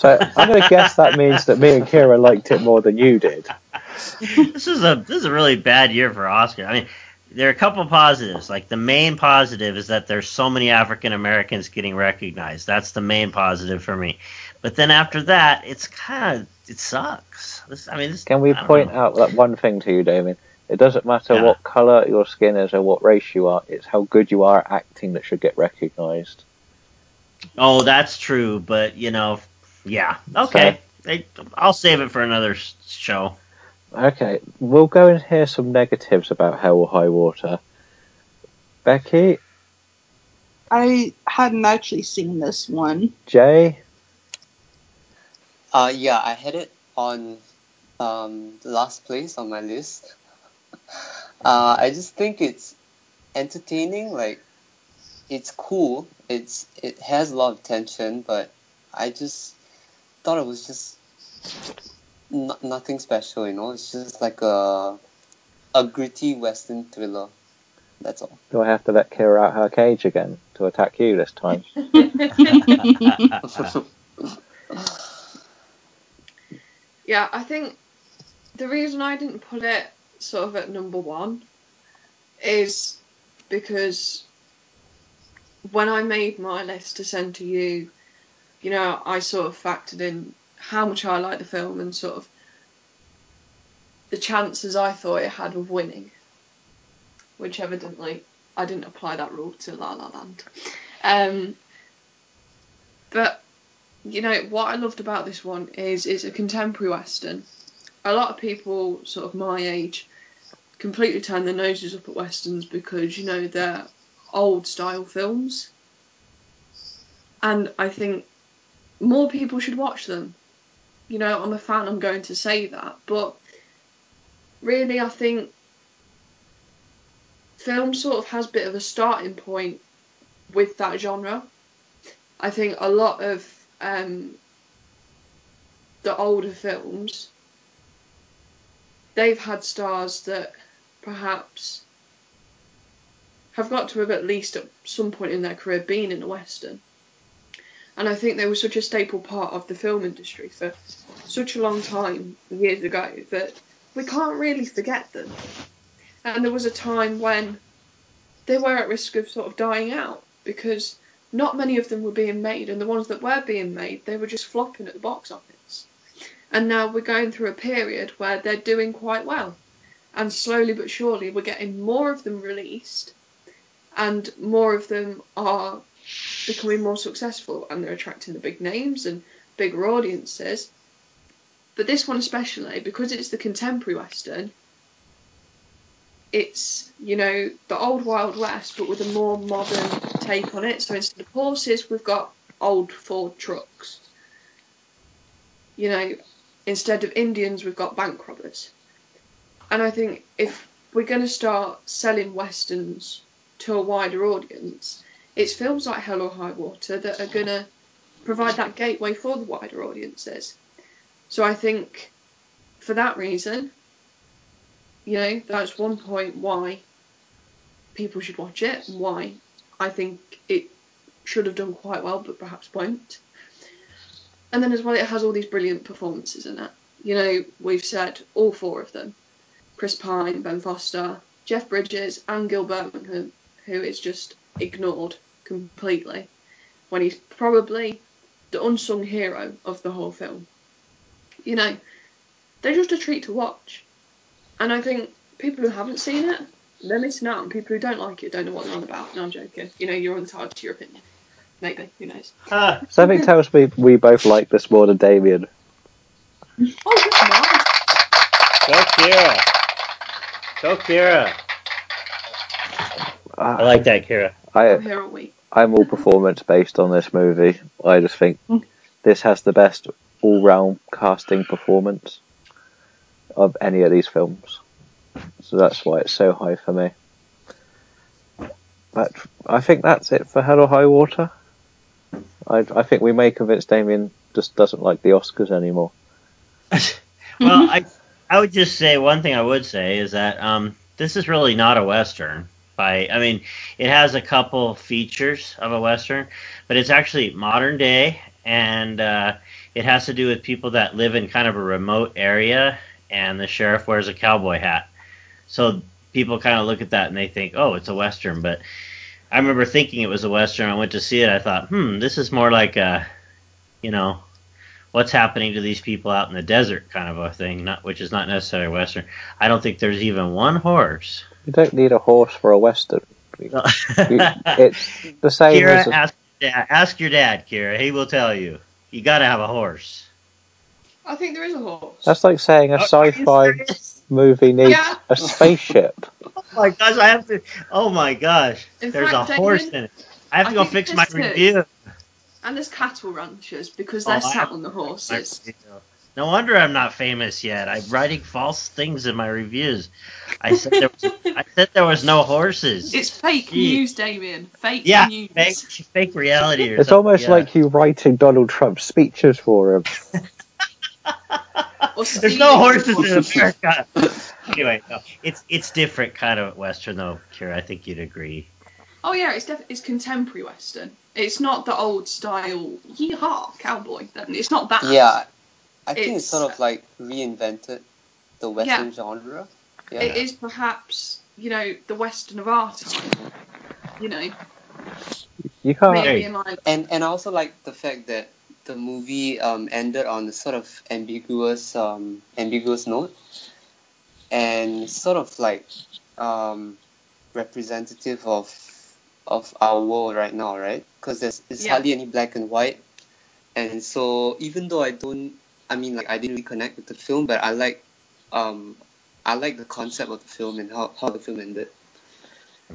So I'm going to guess that means that me and Kira liked it more than you did. this is a this is a really bad year for Oscar. I mean, there are a couple positives. Like the main positive is that there's so many African Americans getting recognized. That's the main positive for me. But then after that, it's kind of it sucks. This, I mean, this, Can we point know. out that one thing to you, Damien? It doesn't matter Yeah. what colour your skin is or what race you are, it's how good you are at acting that should get recognised. Oh, that's true. But you know, yeah, okay. I, I'll save it for another show. Okay, we'll go and hear some negatives about Hell or High Water. Becky, I hadn't actually seen this one. Jay, Uh, yeah, I had it on um, the last place on my list. Uh, I just think it's entertaining. Like, it's cool. It's it has a lot of tension, but I just thought it was just no, nothing special. You know, it's just like a a gritty western thriller. That's all. do I have to let Kira out her cage again to attack you this time? Yeah, I think the reason I didn't put it sort of at number one is because when I made my list to send to you, you know, I sort of factored in how much I liked the film and sort of the chances I thought it had of winning, which evidently I didn't apply that rule to La La Land. Um, but you know what I loved about this one is it's a contemporary western. A lot of people, sort of my age, completely turn their noses up at westerns because you know they're old style films, and I think more people should watch them. You know, I'm a fan. I'm going to say that, but really, I think film sort of has a bit of a starting point with that genre. I think a lot of um, the older films, they've had stars that perhaps have got to have at least at some point in their career been in a western. And I think they were such a staple part of the film industry for such a long time years ago that we can't really forget them. And there was a time when they were at risk of sort of dying out because not many of them were being made, and the ones that were being made, they were just flopping at the box office. And now we're going through a period where they're doing quite well. And slowly but surely, we're getting more of them released, and more of them are becoming more successful, and they're attracting the big names and bigger audiences. But this one, especially, because it's the contemporary Western, it's, you know, the old Wild West, but with a more modern take on it. So instead of horses, we've got old Ford trucks. You know, instead of Indians, we've got bank robbers. And I think if we're going to start selling westerns to a wider audience, it's films like Hell or High Water that are going to provide that gateway for the wider audiences. So I think for that reason, you know, that's one point why people should watch it and why I think it should have done quite well, but perhaps won't. And then as well, it has all these brilliant performances in it. You know, we've said all four of them: Chris Pine, Ben Foster, Jeff Bridges, and Gil Birmingham, who is just ignored completely when he's probably the unsung hero of the whole film. You know, they're just a treat to watch. And I think people who haven't seen it, they're missing out. And people who don't like it don't know what they're on about. No, I'm joking. You know, you're entitled to your opinion. Maybe. Who knows? Ah, Something tells me we both like this more than Damien. Oh, good night. go Kira. Go Kira. I I, like that, Kira. I, I'm here all week. I'm all performance based on this movie. I just think this has the best all round casting performance of any of these films. So that's why it's so high for me. But I think that's it for Hell or High Water. I, I think we may convince Damien just doesn't like the Oscars anymore. well, I I would just say one thing I would say is that um, this is really not a western. By I mean, it has a couple features of a western, but it's actually modern day, and uh, it has to do with people that live in kind of a remote area, and the sheriff wears a cowboy hat. So people kind of look at that and they think, oh, it's a western. But I remember thinking it was a western. I went to see it. I thought, hmm, this is more like a, you know, what's happening to these people out in the desert kind of a thing, not which is not necessarily western. I don't think there's even one horse. You don't need a horse for a western. You- it's the same Kira, as a- ask, yeah, ask your dad, Kira. He will tell you. You got to have a horse. I think there is a horse. that's like saying a Oh, sci-fi movie needs Yeah. a spaceship. Oh my gosh, I have to. Oh my gosh, In there's fact, a horse Damien, in it. I have to I go fix my there's two. review. And there's cattle ranchers because Oh, they're I sat have- on the My horses. review. No wonder I'm not famous yet. I'm writing false things in my reviews. I said there was, I said there was no horses. It's fake Gee. news, Damien. Fake yeah, news. fake, fake reality. Or It's something, almost yeah. like you writing Donald Trump speeches for him. There's no horses in America. anyway, no, it's it's different kind of western though, Kira. I think you'd agree. Oh yeah, it's def- it's contemporary western. It's not the old style yeehaw cowboy. It's not that. Yeah, I think it's, It's- sort of like reinvented the western genre. Yeah. It is perhaps you know the western of our time. You know, You can't. maybe like and and I also like the fact that the movie um, ended on a sort of ambiguous um, ambiguous note and sort of like um, representative of of our world right now right because there's it's Yeah. hardly any black and white and so even though I don't I mean like I didn't really connect with the film but I like um, I like the concept of the film and how, how the film ended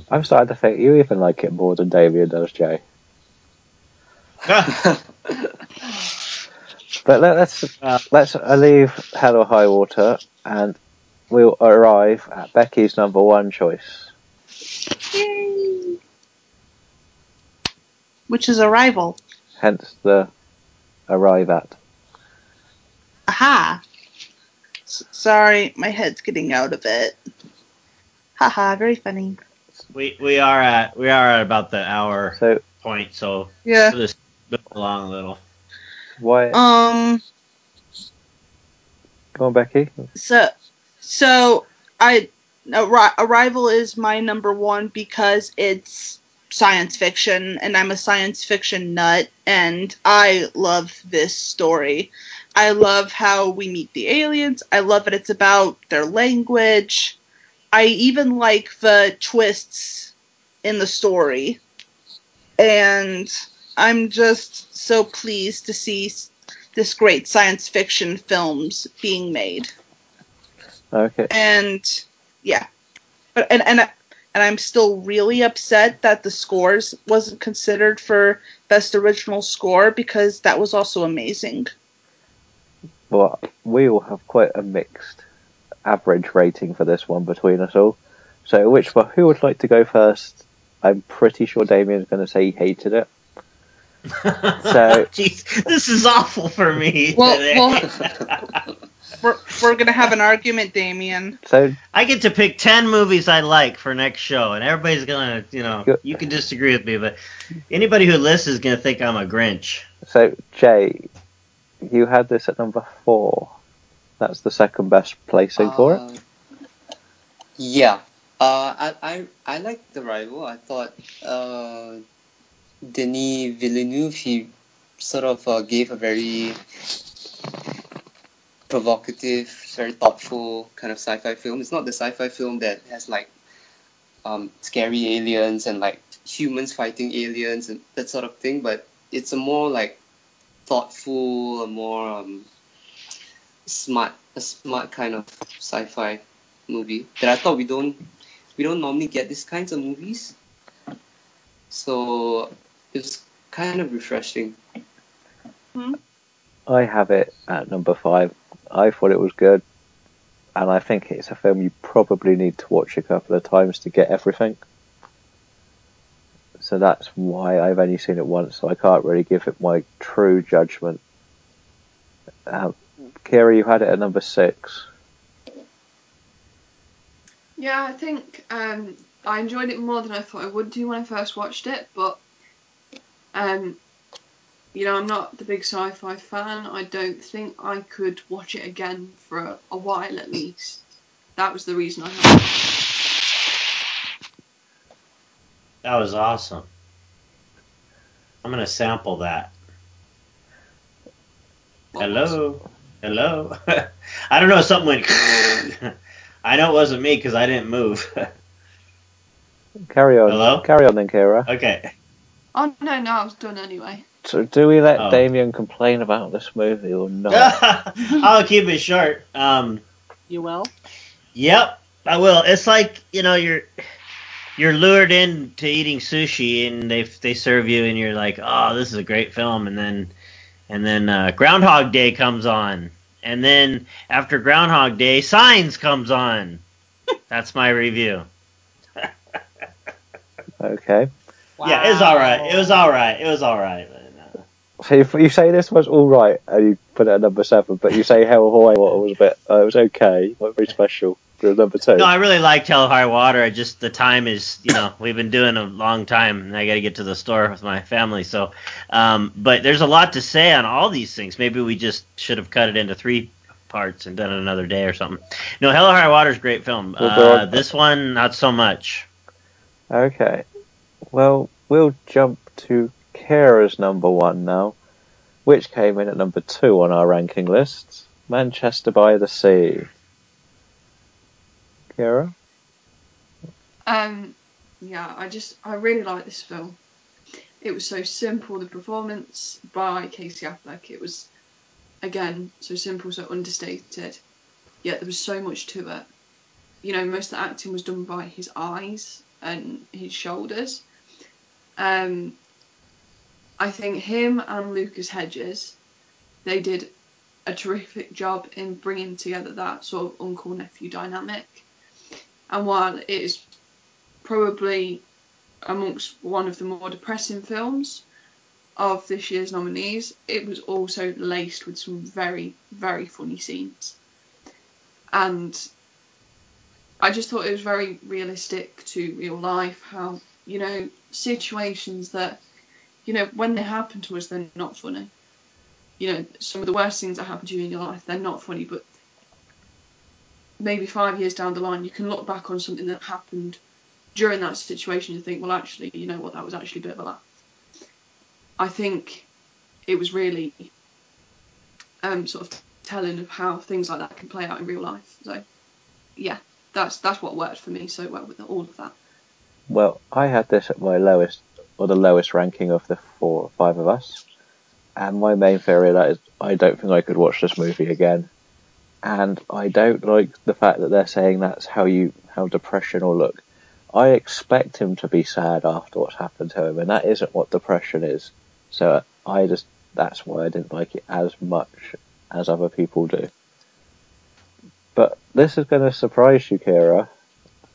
I'm starting to think you even like it more than Damien does, Jay. But let, let's Uh, let's uh, leave Hell or High Water, and we'll arrive at Becky's number one choice. Yay! Which is Arrival. Hence the arrive at. Aha! S- sorry, my head's getting out of it. Haha, very funny. we we are at we are at about the hour So point, so Yeah. we'll just move along a little. why? Um. Come on, Becky. So, so I Arri- Arrival is my number one because it's science fiction, and I'm a science fiction nut, and I love this story. I love how we meet the aliens. I love that it's about their language. I even like the twists in the story. And I'm just so pleased to see this great science fiction films being made Okay. and yeah but and and and I'm still really upset that the scores wasn't considered for Best Original Score because that was also amazing. Well, we all have quite a mixed average rating for this one between us all. So, which one? Who would like to go first? I'm pretty sure Damien's going to say he hated it. So- Jeez, this is awful for me. Well, today. well- We're, we're gonna have an argument, Damien. So, I get to pick ten movies I like for next show, and everybody's gonna, you know, you can disagree with me, but anybody who listens is gonna think I'm a Grinch. so Jay, you had this at number four. That's the second best placing for it. Uh, Yeah. Uh, I, I, I like Arrival. I thought uh, Denis Villeneuve, he sort of uh, gave a very provocative, very thoughtful kind of sci-fi film. It's not the sci-fi film that has like um, scary aliens and like humans fighting aliens and that sort of thing, but it's a more like thoughtful, a more um, smart, a smart kind of sci-fi movie that I thought we don't we don't normally get these kinds of movies. So it's kind of refreshing. I have it at number five. I thought it was good, and I think it's a film you probably need to watch a couple of times to get everything. So that's why I've only seen it once, so I can't really give it my true judgment. Um, Kira, you had it at number six. Yeah, I think um, I enjoyed it more than I thought I would do when I first watched it, but um, you know, I'm not the big sci-fi fan. I don't think I could watch it again for a, a while at least. That was the reason I had it. That was awesome. I'm gonna sample that. Hello, hello. I don't know. Something went. I know it wasn't me because I didn't move. Carry on. Hello? Carry on then, Kira. okay. Oh no, no, I was done anyway. So do we let Oh. Damien complain about this movie or not? I'll keep it short. Um, You will? Yep, I will. It's like you know you're you're lured into eating sushi and they they serve you and you're like, oh, this is a great film, and then and then uh, Groundhog Day comes on, and then after Groundhog Day, Signs comes on. That's my review. Okay. Yeah, it was all right. It was all right. It was all right. So if you say this was all right, and you put it at number seven, but you say Hell or High Water was a bit, uh, it was okay, not very special. It was number two. No, I really liked Hell High Water. I just the time is, you know, we've been doing a long time, and I got to get to the store with my family. So, um, but there's a lot to say on all these things. Maybe we just should have cut it into three parts and done it another day or something. No, Hell High Water is a great film. Well, Uh, on. this one, not so much. Okay. Well, we'll jump to Kira's number one now, which came in at number two on our ranking list. Manchester by the Sea. Kira? Um, yeah, I just I really like this film. It was so simple. The performance by Casey Affleck, it was again so simple, so understated. Yet there was so much to it. You know, most of the acting was done by his eyes and his shoulders. Um, I think him and Lucas Hedges, they did a terrific job in bringing together that sort of uncle nephew dynamic. And while it is probably amongst one of the more depressing films of this year's nominees, it was also laced with some very, very funny scenes. And I just thought it was very realistic to real life how, you know, situations that, you know, when they happen to us, they're not funny. You know, some of the worst things that happen to you in your life, they're not funny, but maybe five years down the line, you can look back on something that happened during that situation and think, well, actually, you know what, that was actually a bit of a laugh. I think it was really um, sort of telling of how things like that can play out in real life. So, yeah, that's that's what worked for me so well with all of that. Well, I had this at my lowest, or the lowest ranking of the four or five of us. And my main theory of that is I don't think I could watch this movie again. And I don't like the fact that they're saying that's how you how depression will look. I expect him to be sad after what's happened to him, and that isn't what depression is. So I just that's why I didn't like it as much as other people do. But this is going to surprise you, Kira.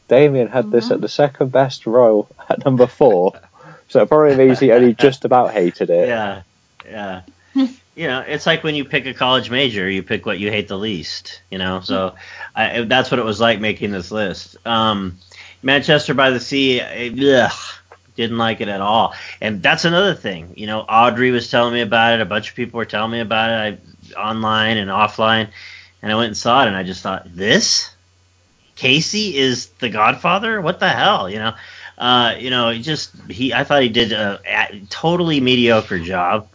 Damien had mm-hmm. this at the second best role at number four, so it probably means he only just about hated it. Yeah, yeah. you know, it's like when you pick a college major, you pick what you hate the least. You know, so I, that's what it was like making this list. Um, Manchester by the Sea, ugh, didn't like it at all, and that's another thing. You know, Audrey was telling me about it. A bunch of people were telling me about it I, online and offline, and I went and saw it, and I just thought, this Casey is the Godfather? What the hell? You know, uh, you know, just he. I thought he did a, a totally mediocre job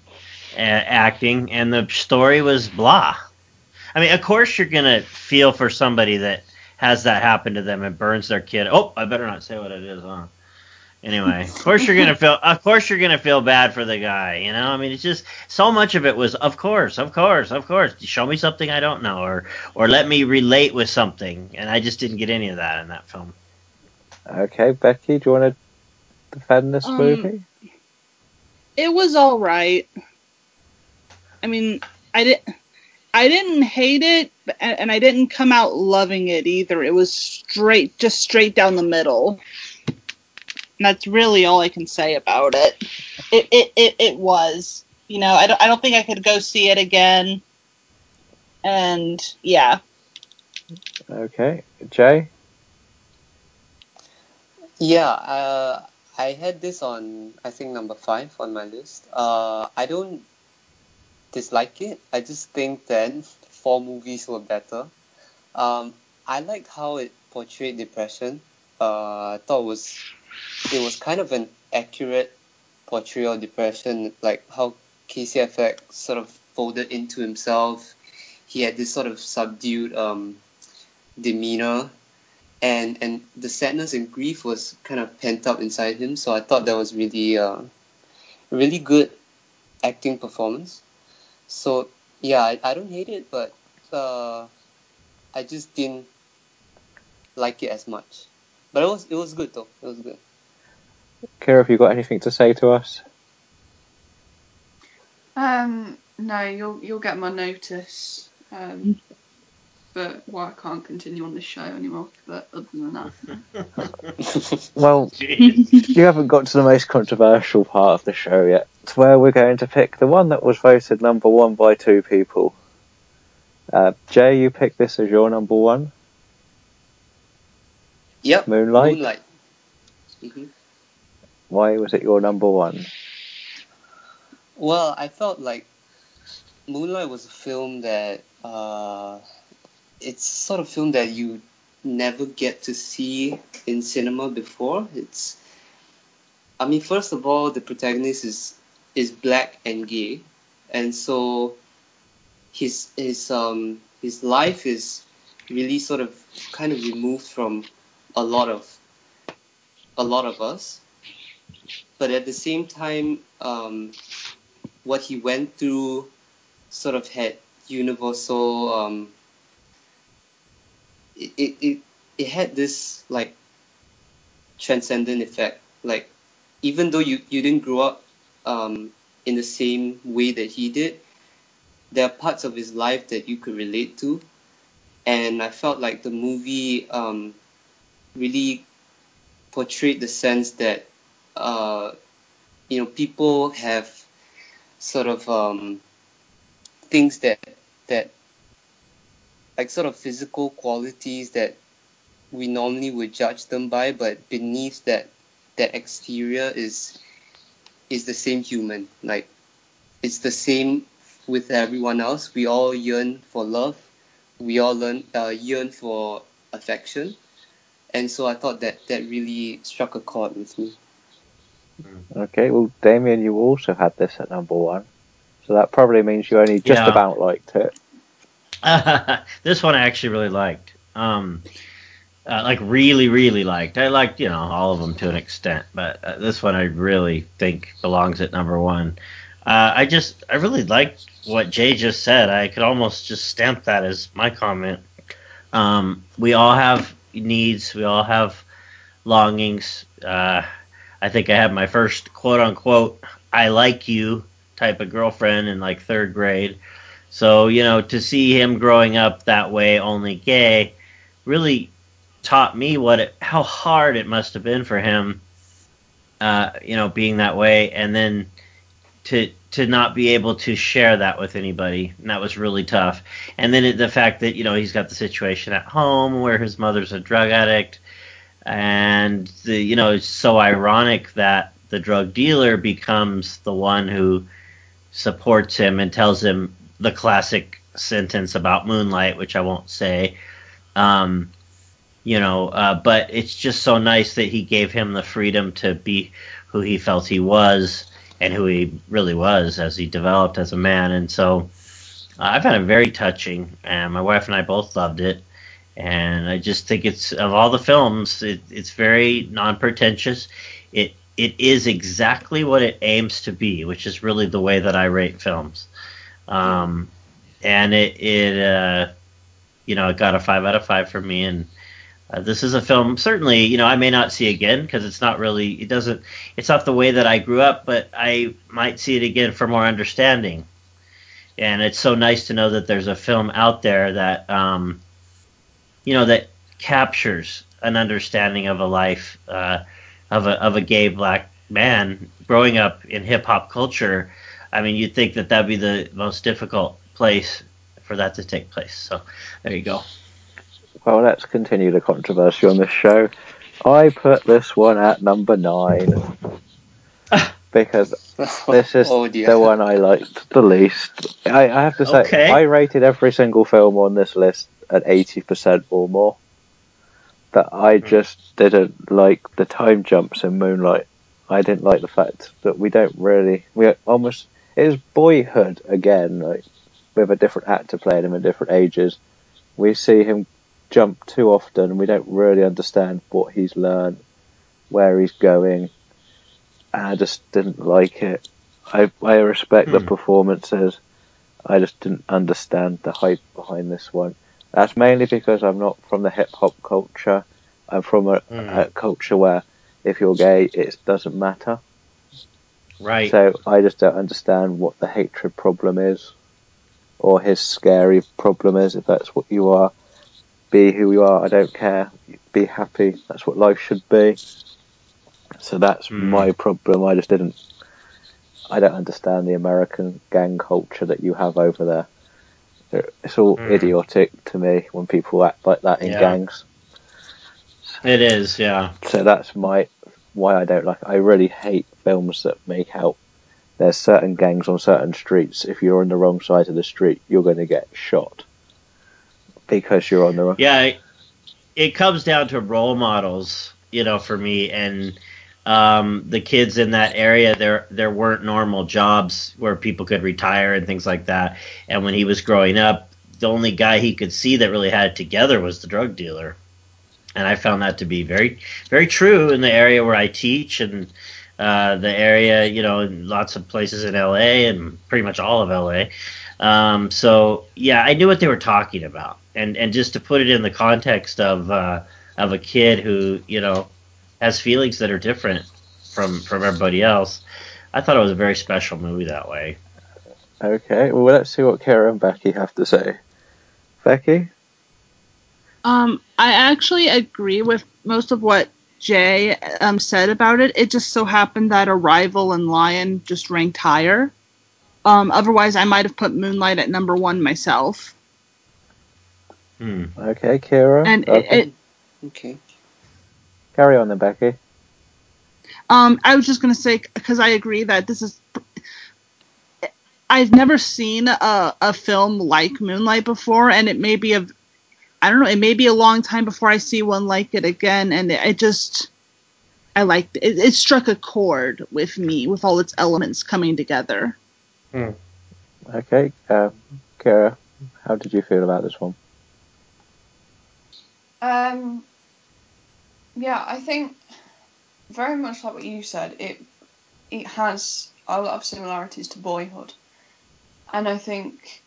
acting, and the story was blah. I mean, of course you're gonna feel for somebody that has that happen to them and burns their kid. Oh, I better not say what it is, huh? Anyway, of course you're gonna feel. Of course you're gonna feel bad for the guy. You know, I mean, it's just so much of it was, of course, of course, of course. Show me something I don't know, or or let me relate with something, and I just didn't get any of that in that film. Okay, Becky, do you want to defend this um, movie? It was all right. I mean, I didn't. I didn't hate it, and I didn't come out loving it either. It was straight, just straight down the middle. And that's really all I can say about it. It it, it, it was. You know, I don't, I don't think I could go see it again. And yeah. Okay. Jay? Yeah, uh, I had this on, I think, number five on my list. Uh, I don't dislike it. I just think that four movies were better. Um, I liked how it portrayed depression. Uh, I thought it was it was kind of an accurate portrayal of depression, like how Casey Affleck sort of folded into himself. He had this sort of subdued um, demeanor, and and the sadness and grief was kind of pent up inside him. So I thought that was really uh, really good acting performance. So yeah, I, I don't hate it, but uh, I just didn't like it as much. But it was it was good though. It was good. Kira, have you got anything to say to us? Um, no, you'll you'll get my notice. Um, but why I can't continue on this show anymore. But other than that, well, you haven't got to the most controversial part of the show yet. It's where we're going to pick the one that was voted number one by two people. Uh, Jay, you picked this as your number one. Yep. Moonlight. Moonlight. Mm-hmm. Why was it your number one? Well, I felt like Moonlight was a film that uh, it's sort of film that you never get to see in cinema before. It's, I mean, first of all, the protagonist is is black and gay, and so his his um his life is really sort of kind of removed from a lot of a lot of us but at the same time, um, what he went through sort of had universal. Um, it, it, it, it had this like transcendent effect. Like even though you, you didn't grow up um, in the same way that he did, there are parts of his life that you could relate to. And I felt like the movie um, really portrayed the sense that uh, you know people have sort of um, things that that like sort of physical qualities that we normally would judge them by, but beneath that that exterior is is the same human. Like it's the same with everyone else. We all yearn for love. We all learn uh, yearn for affection, and so I thought that that really struck a chord with me. Okay, well, Damien, you also had this at number one, so that probably means you only just yeah. about liked it. this one I actually really liked. Um, uh, like really, really liked. I liked, you know, all of them to an extent, but uh, this one I really think belongs at number one. Uh, I just, I really liked what Jay just said. I could almost just stamp that as my comment. Um, we all have needs. We all have longings. Uh, I think I had my first quote unquote "I like you" type of girlfriend in like third grade. So, you know, to see him growing up that way, only gay, really taught me what it, how hard it must have been for him, uh, you know, being that way, and then to to not be able to share that with anybody, and that was really tough. And then it, the fact that you know he's got the situation at home where his mother's a drug addict, and the, you know it's so ironic that the drug dealer becomes the one who supports him and tells him the classic sentence about moonlight, which I won't say. Um, you know, uh, but it's just so nice that he gave him the freedom to be who he felt he was and who he really was as he developed as a man. And so uh, I found it very touching, and my wife and I both loved it. And I just think it's of all the films, it, it's very non-pretentious. It it is exactly what it aims to be, which is really the way that I rate films. Um, and it it uh, you know it got a five out of five for me, and uh, this is a film certainly you know I may not see again because it's not really it doesn't it's not the way that I grew up, but I might see it again for more understanding. And it's so nice to know that there's a film out there that um, you know that captures an understanding of a life uh, of a of a gay black man growing up in hip hop culture. I mean, you'd think that that'd be the most difficult place for that to take place. So there you go. Well, let's continue the controversy on this show. I put this one at number nine because this is oh the one I liked the least. I, I have to say, Okay. I rated every single film on this list at eighty percent or more. That I hmm. just didn't like the time jumps in Moonlight. I didn't like the fact that we don't really we almost it is Boyhood again, like with a different actor playing him at different ages. We see him jump too often, and we don't really understand what he's learned, where he's going. And I just didn't like it. I I respect the Hmm. performances. I just didn't understand the hype behind this one. That's mainly because I'm not from the hip hop culture. I'm from a, Hmm. a culture where if you're gay, it doesn't matter. Right. So I just don't understand what the hatred problem is, or his scary problem is. If that's what you are, be who you are. I don't care. Be happy. That's what life should be. So that's Hmm. my problem. I just didn't. I don't understand the American gang culture that you have over there. It's all Hmm. idiotic to me when people act like that in Yeah. gangs. It is, yeah. So that's my why I don't like. I really hate films that make out there's certain gangs on certain streets. If you're on the wrong side of the street, you're going to get shot because you're on the wrong. Yeah, it, it comes down to role models, you know, for me and um, the kids in that area. There, there weren't normal jobs where people could retire and things like that. And when he was growing up, the only guy he could see that really had it together was the drug dealer. And I found that to be very, very true in the area where I teach and uh, the area, you know, in lots of places in LA and pretty much all of LA. Um, so yeah, I knew what they were talking about, and and just to put it in the context of uh, of a kid who you know has feelings that are different from from everybody else, I thought it was a very special movie that way. Okay, well let's see what Kara and Becky have to say. Becky, Um, I actually agree with most of what Jay um, said about it. It just so happened that Arrival and Lion just ranked higher. Um, otherwise, I might have put Moonlight at number one myself. Hmm. okay, Kira, And okay. it, it, Okay. carry on then, Becky. um, I was just gonna say because I agree that this is. I've never seen a, a film like Moonlight before, and it may be a, I don't know, it may be a long time before I see one like it again, and it, it just, I liked it. It struck a chord with me with all its elements coming together. Hmm. Okay, um, Kara, how did you feel about this one? Um, yeah, I think very much like what you said, it it has a lot of similarities to Boyhood, and I think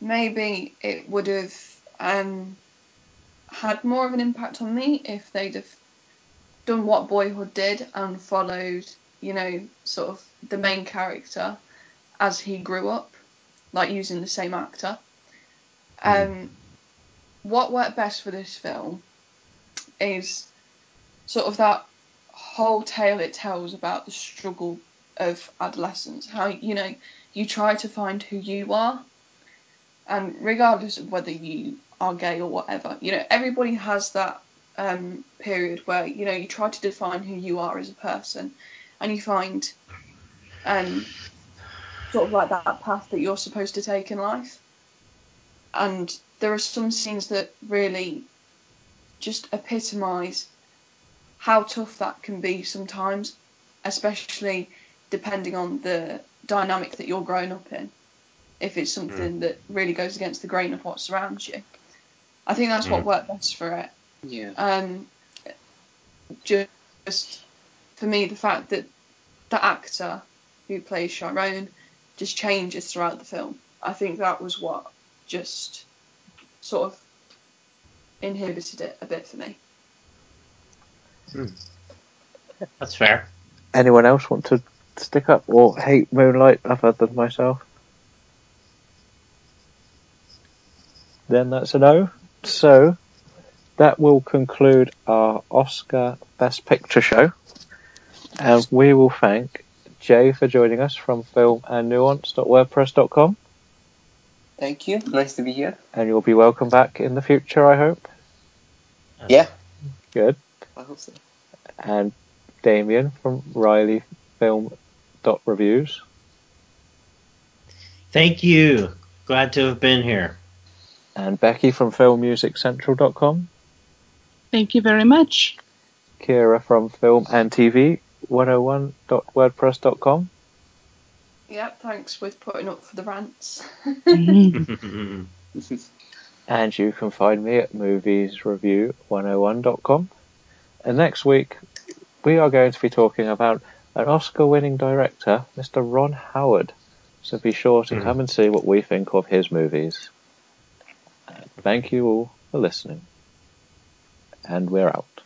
maybe it would have um, had more of an impact on me if they'd have done what Boyhood did and followed, you know, sort of the main character as he grew up, like using the same actor. Um, what worked best for this film is sort of that whole tale it tells about the struggle of adolescence. How you know you try to find who you are, and regardless of whether you are gay or whatever, you know everybody has that um, period where you know you try to define who you are as a person, and you find um, sort of like that path that you're supposed to take in life. And there are some scenes that really just epitomise how tough that can be sometimes, especially depending on the dynamic that you're growing up in. If it's something that really goes against the grain of what surrounds you, I think that's what Mm. worked best for it. Yeah. Um, just for me, the fact that the actor who plays Chiron just changes throughout the film. I think that was what just sort of inhibited it a bit for me. That's fair. Anyone else want to stick up or hate Moonlight other than myself? Then that's a no. So that will conclude our Oscar Best Picture show. And we will thank Jay for joining us from film and nuance.wordpress.com. Thank you. Nice to be here. And you'll be welcome back in the future, I hope. Yeah, Good. I hope so. And Damien from Riley Film dot reviews. Thank you. Glad to have been here. And Becky from filmmusiccentral.com. Thank you very much. Kira from film and TV 101.wordpress.com. Yep, thanks with putting up for the rants. And you can find me at moviesreview101.com. And next week, we are going to be talking about an Oscar winning director, Mr. Ron Howard. So be sure to Mhm. come and see what we think of his movies. Thank you all for listening. And we're out.